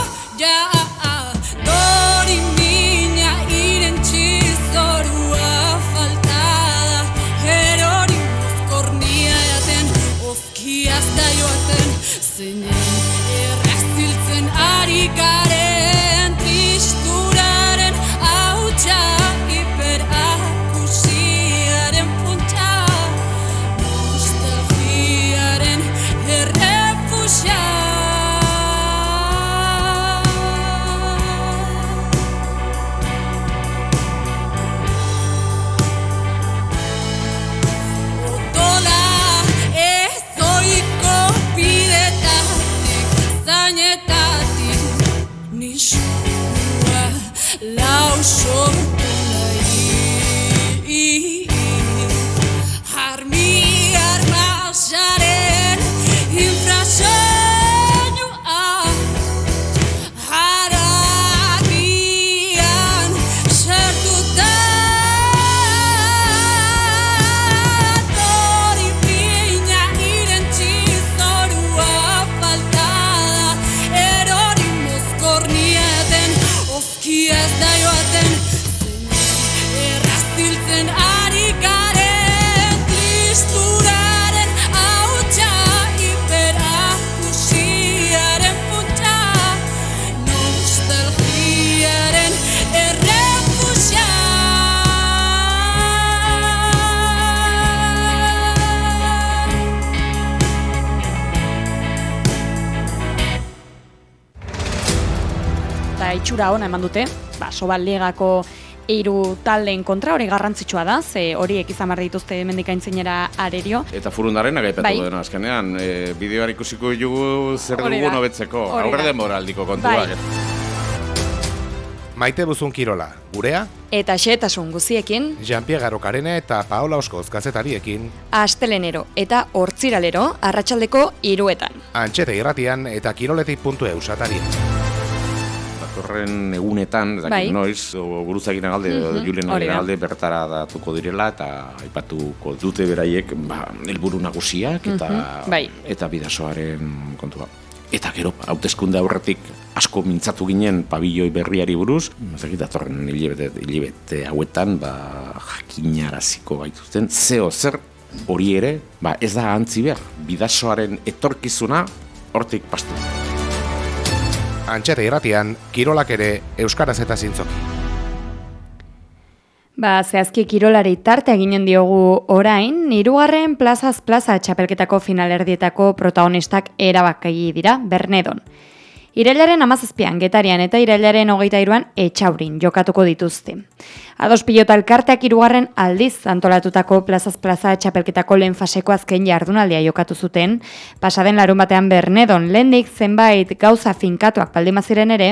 itxura ona eman dute, ba, Sobal Ligako hiru taldeen kontra hori garrantzitsua da, ze horiek izan behar dituzte hemendik aintzinera arerio. Eta furundaren agaipatu Bai. dena azkenean, e, bideoan ikusiko dugu zer dugu nobetzeko, aurre denbora aldiko kontuak. Bai. Maite buzun kirola, gurea, Eta xetasun guziekin, Jean-Pierre Garokarene eta Paola Oskoz gazetariekin, astelenero eta hortziralero arratsaldeko hiruetan. antxete irratian eta kiroletik.eu satarian. Datorren egunetan, dakit Bai. noiz, o, guruzakin alde, mm Mhm, Julen alde bertara datuko direla, eta aipatuko dute beraiek, ba, helburu nagusiak, eta, Mhm, bai. eta bidasoaren kontua. Eta gero, hauteskunde aurretik asko mintzatu ginen pabilloi berriari buruz, ezakit datorren hilabete, hilabete hauetan, ba, jakinaraziko baituzten, zeo zer hori ere, ba, ez da antzi behar, bidasoaren etorkizuna hortik pastu. Antxete irratian, kirolak ere euskaraz eta zintzoki. Ba, zehazki kirolari tarte eginen diogu orain, hirugarren plazaz plaza txapelketako finalerdietako protagonistak erabaki dira, Bernedon. Irailaren amazazpian, getarian eta irailaren hogeita iruan etxaurin jokatuko dituzte. Ados pilota elkarteak irugarren aldiz antolatutako plazaz plaza txapelketako lehen faseko azken jardunaldia jokatu zuten, pasaden larun batean Bernedon lehendik zenbait gauza finkatuak baldimaziren ere,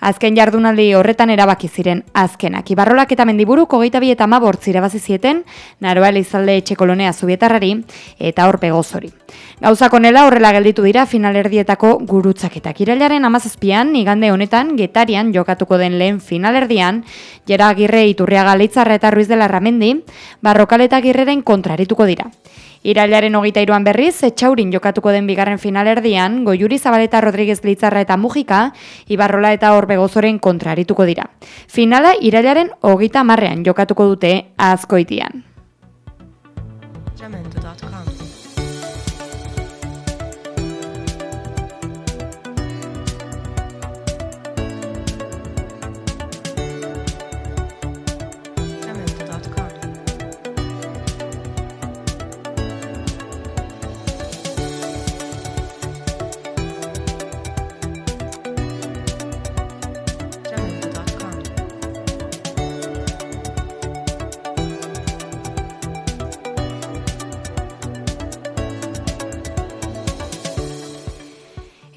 azken jardunaldi horretan erabaki ziren azkenak. Ibarrolak eta mendiburuk hogeita bi eta mabortz irabazi zieten, naroa elizalde etxekolonea zubietarrari eta horpe gozori. Gauzak onela horrela gelditu dira finalerdietako gurutzaketak. Irailaren amazazpian, igande honetan, getarian jokatuko den lehen finalerdian, Jera Agirre Iturriaga Leitzarra eta Ruiz de la Ramendi, Barrokaleta Agirreren kontrarituko dira. Irailaren hogeita iruan berriz, etxaurin jokatuko den bigarren finalerdian, Goiuri Zabaleta Rodríguez Leitzarra eta Mujika, Ibarrola eta Orbegozoren kontrarituko dira. Finala irailaren hogeita marrean jokatuko dute azkoitian.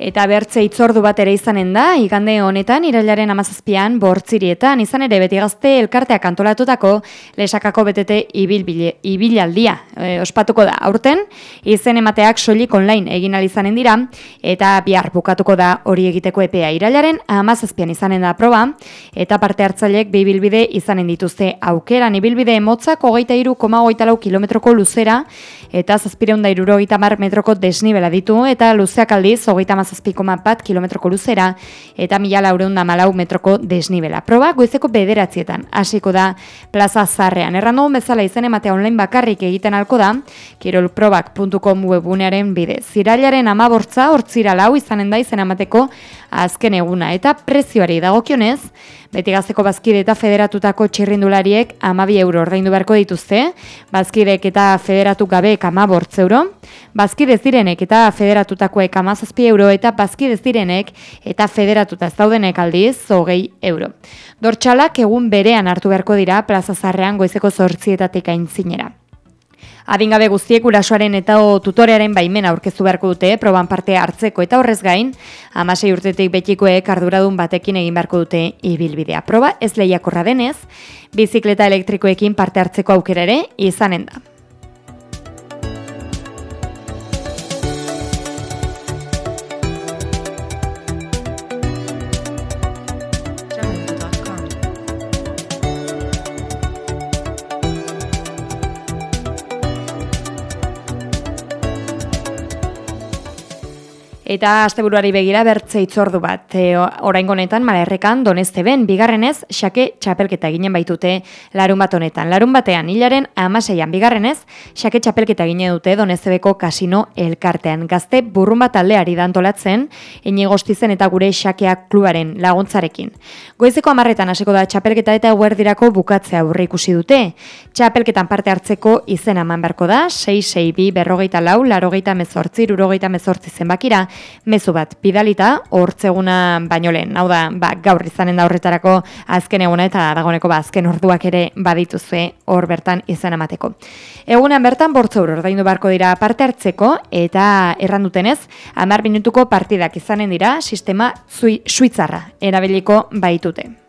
Eta bertze itzordu bat ere izanen da, igande honetan, irailaren amazazpian, bortzirietan, izan ere beti gazte elkarteak antolatutako lesakako betete ibilbile, ibilaldia e, ospatuko da. Aurten, izen emateak soilik online egin alizanen dira, eta bihar bukatuko da hori egiteko epea irailaren amazazpian izanen da proba, eta parte hartzaileek bi ibilbide izanen dituzte aukeran ibilbide motzak hogeita iru koma hogeita lau kilometroko luzera, eta zazpireunda iruro mar metroko desnibela ditu, eta luzeak aldiz hogeita mazazpikoma bat kilometroko luzera, eta mila laureunda malau metroko desnibela. Proba, goizeko bederatzietan, hasiko da plaza zarrean. Errandu bezala izen ematea online bakarrik egiten alko da, kirolprobak.com webunearen bidez. Zirailaren amabortza, hortzira lau izanen da izen emateko azken eguna, eta prezioari dagokionez, Beti gazteko bazkide eta federatutako txirrindulariek amabi euro ordaindu beharko dituzte, bazkidek eta federatu gabek amabortz euro, bazkidez direnek eta federatutakoek amazazpi euro, eta bazkidez direnek eta federatuta ez daudenek aldiz hogei euro. Dortxalak egun berean hartu beharko dira plaza zarrean goizeko zortzietatik aintzinera. Adingabe guztiek urasoaren eta tutorearen baimena aurkeztu beharko dute proban parte hartzeko eta horrez gain, amasei urtetik betikoek arduradun batekin egin beharko dute ibilbidea. Proba ez lehiakorra denez, bizikleta elektrikoekin parte hartzeko aukera ere izanen da. Eta asteburuari begira bertze itzordu bat. E, oraingo honetan Malerrekan Donesteben bigarrenez xake txapelketa eginen baitute larun bat honetan. Larun batean hilaren 16an bigarrenez xake txapelketa egine dute Donestebeko kasino elkartean. Gazte burrumba taldeari dantolatzen Inigostizen eta gure xakeak klubaren laguntzarekin. Goizeko 10etan hasiko da txapelketa eta eguerdirako bukatzea aurre ikusi dute. Txapelketan parte hartzeko izena eman beharko da 662 berrogeita lau, larogeita mezortzi, urogeita mezortzi zenbakira, mezu bat bidalita hortzeguna baino lehen. Hau da, ba, gaur izanen da horretarako azken eguna eta dagoneko ba, azken orduak ere badituzue hor bertan izan emateko. Egunean bertan bortzaur ordaindu barko dira parte hartzeko eta errandutenez, amar minutuko partidak izanen dira sistema zui, suitzarra erabiliko baitute.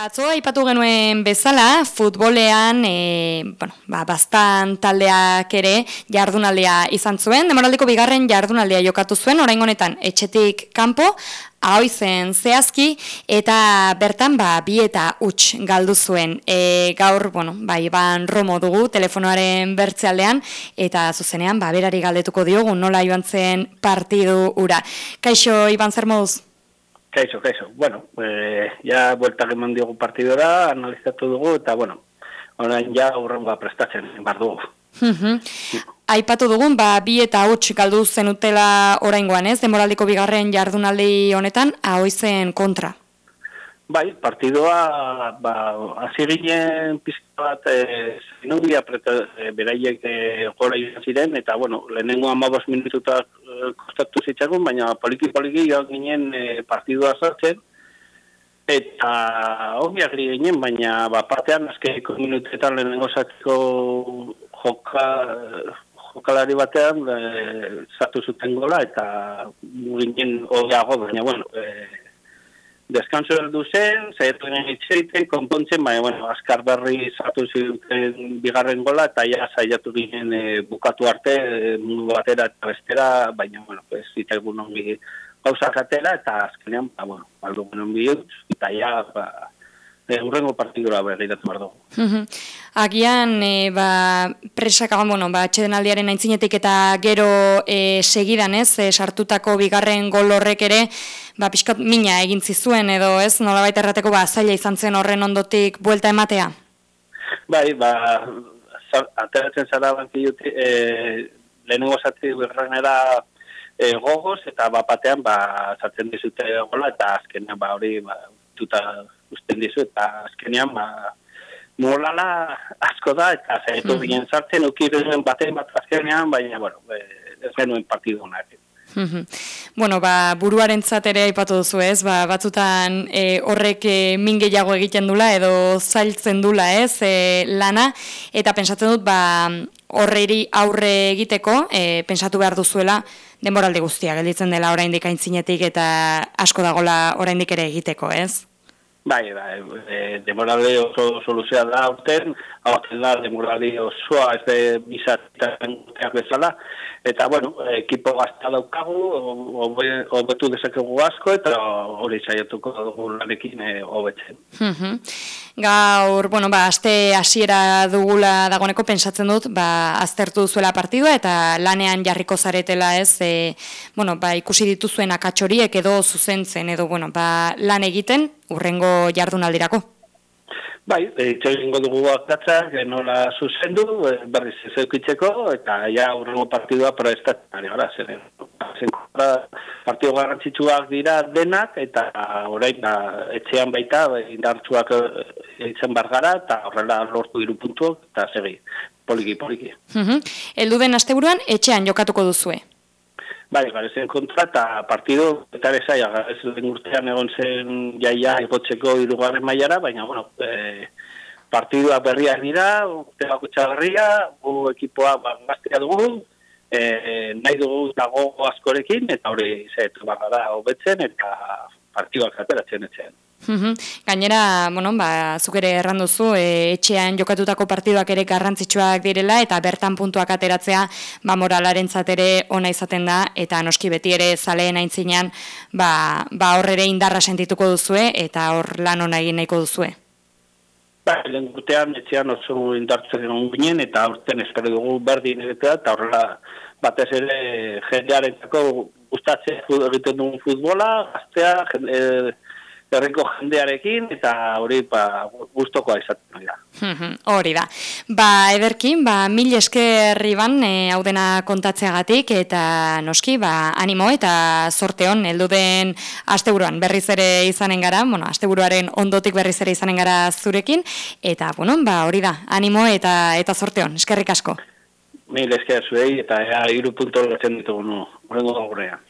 Atzo aipatu genuen bezala, futbolean, e, bueno, ba, bastan taldeak ere jardunaldea izan zuen, demoraldeko bigarren jardunaldea jokatu zuen, orain honetan etxetik kanpo, hau zen zehazki, eta bertan ba, bi eta huts galdu zuen. E, gaur, bueno, ba, Iban Romo dugu telefonoaren bertzealdean, eta zuzenean, ba, berari galdetuko diogu nola joan zen partidu ura. Kaixo, Iban, zer moduz? Kaixo, kaixo. Bueno, eh, ja buelta eman diogu partidora, analizatu dugu, eta bueno, orain ja aurrengoa prestatzen, bar dugu. Mhm. Aipatu dugun, ba, bi eta huts galdu zenutela oraingoan, ez? Demoraldiko bigarren jardunaldi honetan, ahoizen kontra. Bai, partidoa, ba, hasi ginen pizka bat, e, zinubi apreta, e, beraiek e, gora izan ziren, eta, bueno, lehenengo amabos minututa e, kostatu zitzagun, baina poliki-poliki joan ginen e, partidua sartzen, eta hori agri ginen, baina ba, partean azkeniko minutetan lehenengo zatzeko joka, jokalari batean e, sartu zuten gola, eta ginen horiago, baina, bueno, e, deskanso heldu zen, zaitu itxeiten, konpontzen, baina, bueno, azkar berri sartu zuten bigarren gola, eta ja saiatu ginen e, bukatu arte, e, mundu batera eta bestera, baina, bueno, pues, zitaigun ongi gauzak atera, eta azkenean, ba, bueno, aldo ongi utz, eta ja, ba, e, urrengo partidura begiratu behar dugu. Mhm. Agian, e, ba, presak, bueno, ba, atxeden aldiaren aintzinetik eta gero e, segidan, ez, e, sartutako bigarren gol horrek ere, ba, pixkat mina egin zizuen edo, ez, nola errateko, ba, zaila izan zen horren ondotik buelta ematea? Bai, ba, ateratzen zara bankiuti, e, lehenengo zati berrenera e, gogoz, eta bat batean, ba, sartzen dizute gola, eta azkenean, ba, hori, ba, tuta usten dizu, eta azkenean, ba, molala asko da, eta zaitu Mhm. ginen sartzen, ukiren baten bat azkenean, baina, bueno, ez genuen partidu honak. Mhm. bueno, ba, buruaren ere aipatu duzu ez, ba, batzutan e, horrek e, min gehiago egiten dula edo zailtzen dula ez e, lana, eta pentsatzen dut ba, horreri aurre egiteko, e, pentsatu behar duzuela denboralde guztia gelditzen dela oraindik aintzinetik eta asko dagola oraindik ere egiteko, ez? Bai, bai, e, eh, demoralde oso soluzioa da aurten, ah, aurten da demoralde osoa ez de bizatzen urteak bezala, eta, bueno, ekipo gazta daukagu, hobe- hobetu dezakegu asko, eta hori saiatuko dugu lanekin e, hobetzen. Mhm. Gaur, bueno, ba, aste hasiera dugula dagoeneko pentsatzen dut, ba, aztertu duzuela partidua eta lanean jarriko zaretela ez, e, bueno, ba, ikusi dituzuen akatxoriek edo zuzentzen edo, bueno, ba, lan egiten urrengo jardunaldirako. Bai, itxo egingo dugu akatzak, e, nola zuzendu, e, berriz ez eukitzeko, eta ja urrengo partidua prestatzen ari gara, zer zen kontra partio garrantzitsuak dira denak, eta orain da, etxean baita indartsuak eh, izan bargara, eta horrela lortu iru puntuak, eta segi, poliki, poliki. Mhm. Heldu den asteburuan etxean jokatuko duzue. Bai, garezen kontra eta partido eta bezaia, garezen urtean egon zen jaia igotzeko irugarren mailara, baina, bueno, e, partiduak berriak dira, urte bakutsa berria, gu ekipoa ba, gaztea dugu, e, nahi dugu dago askorekin, eta hori zaitu bagara hobetzen eta partiduak ateratzen etxean. Mhm. Gainera, bueno, ba, zuk ere erran duzu, e, etxean jokatutako partiduak ere garrantzitsuak direla eta bertan puntuak ateratzea ba, moralaren ere ona izaten da eta noski beti ere zaleen aintzinean ba, ba hor ere indarra sentituko duzue eta hor lan ona egin nahiko duzue. Ba, lehen urtean etxean oso indartzen egon ginen eta urten espero dugu berdin egitea eta horrela batez ere jendearentzako gustatzea egiten dugun futbola, gaztea, jende, herriko jendearekin eta hori ba gustokoa izaten da. Hori da. Ba, ederkin, ba, mil esker iban, e, hau dena kontatzeagatik, eta noski, ba, animo eta sorte hon, heldu den asteburuan berriz ere izanen gara, bueno, asteburuaren ondotik berriz ere izanen gara zurekin, eta, bueno, ba, hori da, animo eta eta sorte hon, eskerrik asko. Mil esker zuei, eta ea, iru punto lotzen ditugu, no, horrengo gaurean.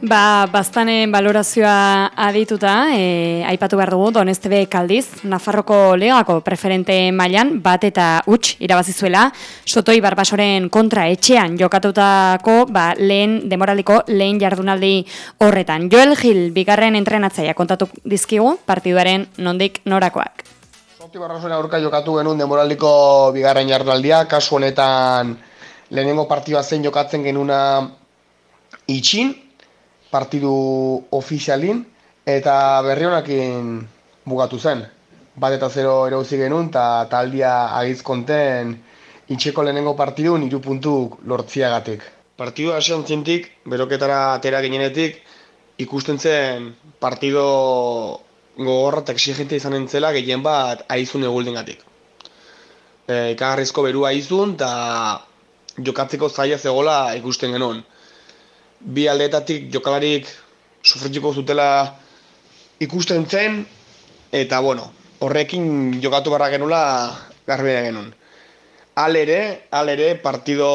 Ba, baztanen balorazioa adituta, e, aipatu behar dugu, Donestebe kaldiz, Nafarroko legako preferente mailan bat eta huts irabazizuela, sotoi barbasoren kontra etxean jokatutako ba, lehen demoraliko lehen jardunaldi horretan. Joel Gil, bigarren entrenatzaia kontatu dizkigu, partiduaren nondik norakoak. Sotoi barbasoren aurka jokatu genuen demoraliko bigarren jardunaldia, kasu honetan lehenengo partidua zen jokatzen genuna itxin, partidu ofizialin eta berri honakin bugatu zen. Bat eta zero erauzi genuen eta taldia agiz konten itxeko lehenengo partidu niru puntu lortziagatik. Partidu hasian zintik, beroketara atera ginenetik, ikusten zen partido gogorra eta exigente izan entzela gehien bat aizun egulden gatik. E, ikagarrizko berua aizun eta jokatzeko zaila zegola ikusten genuen bi aldeetatik jokalarik sufrituko zutela ikusten zen, eta bueno, horrekin jokatu barra genula garbea genuen. Alere, alere, partido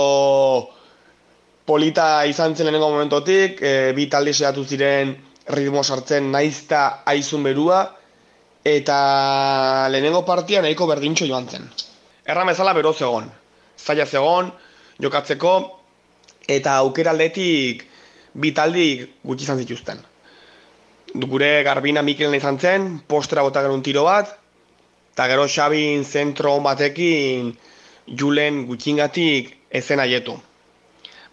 polita izan zen lehenengo momentotik, e, bi talde sehatu ziren ritmo sartzen naizta aizun berua, eta lehenengo partia nahiko berdintxo joan zen. Erra mezala bero zegon, zaila zegon, jokatzeko, eta aukera aldetik bi taldi gutxi izan zituzten. Gure Garbina Mikel izan zen, postera bota genuen tiro bat, eta gero Xabin zentro batekin Julen gutxingatik ezen aietu.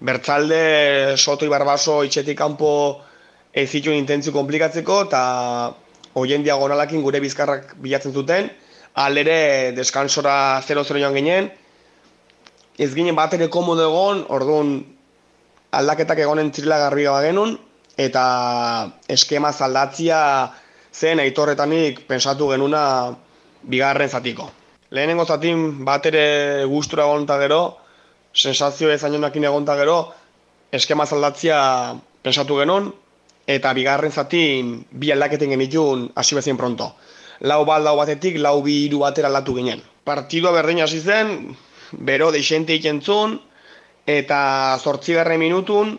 Bertzalde Soto Ibarbaso itxetik kanpo ez zituen intentzio komplikatzeko, eta hoien diagonalakin gure bizkarrak bilatzen zuten, alere deskansora 0-0 joan ginen, ez ginen bat ere komodo egon, orduan aldaketak egonen zirela garbi genuen, eta eskema zaldatzia zen aitorretanik pensatu genuna bigarren zatiko. Lehenengo zatin bat ere gustura egon gero, sensazio ez ainonakin egon gero, eskema zaldatzia pensatu genuen, eta bigarren zatin bi aldaketen genitun hasi bezien pronto. Lau bat, lau batetik, lau bi hiru batera aldatu ginen. Partidua berdin hasi zen, bero deixente ikentzun, eta zortzigarren minutun,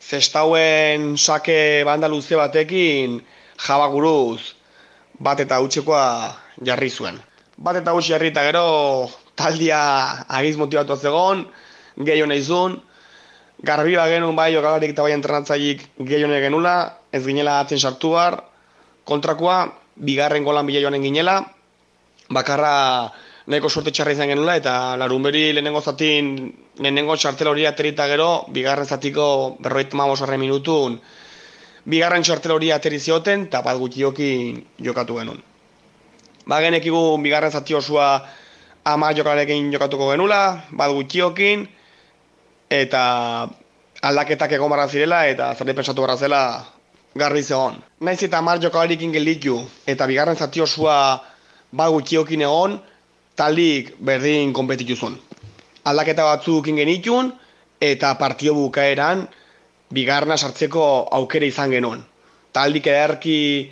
zestauen sake banda luze batekin jabaguruz bat eta utxekoa jarri zuen. Bat eta utxe jarri eta gero taldia agiz motibatu zegoen, gehiago nahi zuen, garbi genuen bai jokalarik eta bai entrenatzaik gehiago genula, ez ginela atzen sartu bar, kontrakoa, bigarren golan bila joanen ginela, bakarra nahiko sorte txarra izan genula, eta larunberi lehenengo zatin lehenengo txartel hori aterita gero, bigarren zatiko berroit mamos minutun, bigarren txartel hori ateri zioten, eta bat gutiokin jokatu genuen. Ba genekigu bigarren zati osua ama jokalarekin jokatuko genula, bat gutiokin, eta aldaketak egon barra zirela, eta zerri pensatu barra zela garri zegoen. Naiz eta amar jokalarekin gelditu, eta bigarren zati osua bat gutiokin egon, talik berdin kompetitu zuen aldaketa batzuk genitun eta partio bukaeran bigarna sartzeko aukera izan genuen. Taldik ederki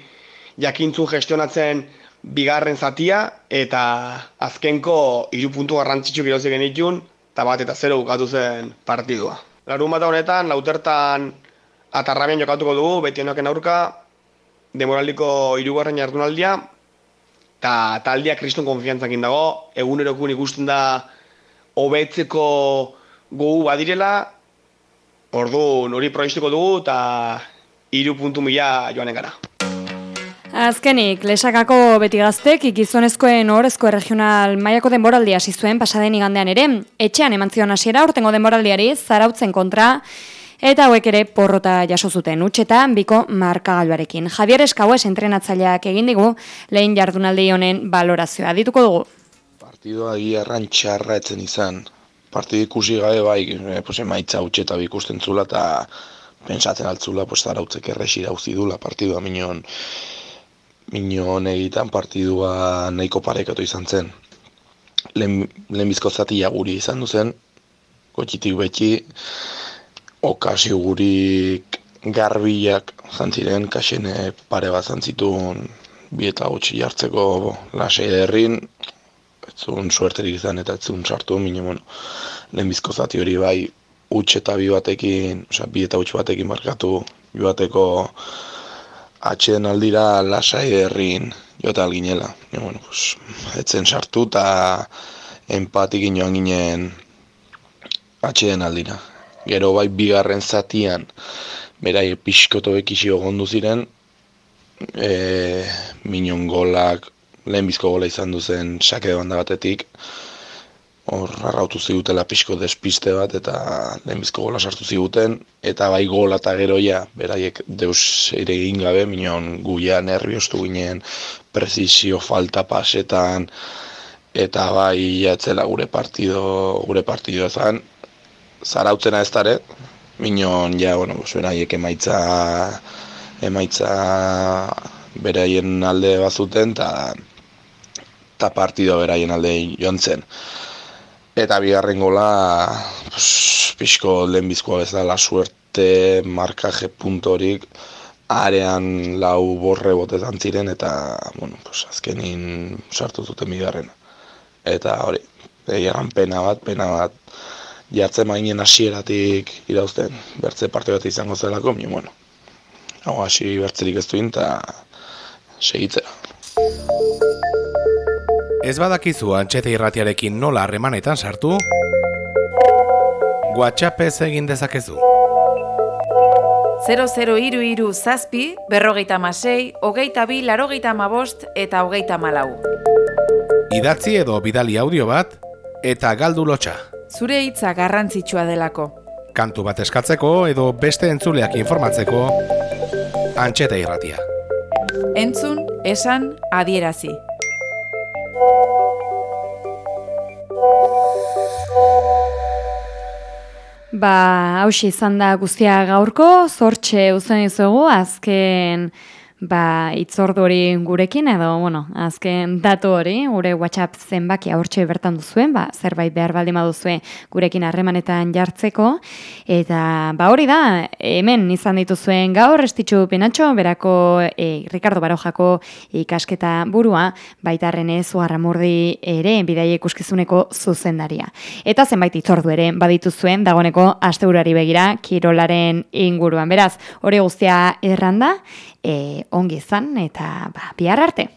jakintzun gestionatzen bigarren zatia eta azkenko hiru puntu garrantzitsu girozi genitun eta bat eta zero bukatu zen partidua. Larun bat honetan, lautertan atarrabian jokatuko dugu, beti honaken aurka, demoraldiko hirugarren jardunaldia, eta taldia kriston konfiantzakin dago, egunerokun ikusten da hobetzeko gogu badirela, ordu hori proistuko dugu eta hiru puntu mila joanen gara. Azkenik, lesakako beti gaztek ikizonezkoen horrezko regional mailako denboraldia hasi zuen pasaden igandean ere, etxean eman zion hasiera urtengo denboraldiari zarautzen kontra, eta hauek ere porrota jaso zuten utxetan biko markagailuarekin. Javier Eskauez entrenatzaileak egin digu lehen jardunaldi honen balorazioa dituko dugu. Partidua giarran txarra etzen izan. Partidu ikusi gabe bai, e, pues, emaitza utxeta ikusten zula eta pensatzen altzula, pues, zarautzek erresi dauzi dula partidua minon minon egitan partidua nahiko parekatu izan zen. Lehen, lehenbizko zatia guri izan duzen, gotxitik beti, okazio gurik garbiak zantziren, kasene pare bat zantzitun bi eta gutxi jartzeko lasei derrin, ez zuen suerterik izan eta ez zuen sartu, minu, bueno, lehenbizko zati hori bai, utx eta bi batekin, osea, bi eta utx batekin markatu, joateko atxeden aldira lasai herrin jota alginela. Ja, bueno, pues, etzen sartu eta empatik joan ginen atxeden aldira. Gero bai bigarren zatian, berai pixkoto ekisi ogondu ziren, e, minon golak, lehenbizko gola izan duzen sake banda batetik, hor arrautu zigutela pixko despiste bat eta lehenbizko gola sartu ziguten. Eta bai gola eta geroia beraiek deus ere egin gabe minon guia nerviostu ginen prezisio falta pasetan eta bai jatzela gure partido gure partido ezan zarautzena ez dara minon ja bueno beraiek emaitza emaitza beraien alde bazuten eta eta partido beraien alde joan zen. Eta bigarren gola, pues, pixko lehenbizkoa bezala suerte markaje puntorik, arean lau borre botetan ziren eta, bueno, pues, azkenin sartu zuten bigarren. Eta hori, egan pena bat, pena bat, jartzen mainen hasieratik irauzten, bertze parte bat izango zelako, mi, bueno, hau hasi bertzerik ez duin, eta segitzera. Ez badakizu antxete irratiarekin nola harremanetan sartu? WhatsAppez egin dezakezu. 00 iru iru zazpi, berrogeita masei, hogeita bi, larogeita mabost eta hogeita malau. Idatzi edo bidali audio bat eta galdu lotxa. Zure hitza garrantzitsua delako. Kantu bat eskatzeko edo beste entzuleak informatzeko antxete irratia. Entzun, esan, adierazi. Ba, hausi izan da guztia gaurko, zortxe uzen izugu, azken ba, itzordu hori gurekin, edo, bueno, azken datu hori, gure WhatsApp zenbaki hortxe bertan duzuen, ba, zerbait behar baldin baduzue gurekin harremanetan jartzeko, eta, ba, hori da, hemen izan dituzuen gaur, estitxu pinatxo, berako e, Ricardo Barojako ikasketa burua, baita rene zuharramurdi ere, bidaia ikuskizuneko zuzendaria. Eta zenbait itzordu ere, badituzuen, dagoneko asteurari begira, kirolaren inguruan. Beraz, hori guztia erranda, e, ongi izan eta ba, bihar arte.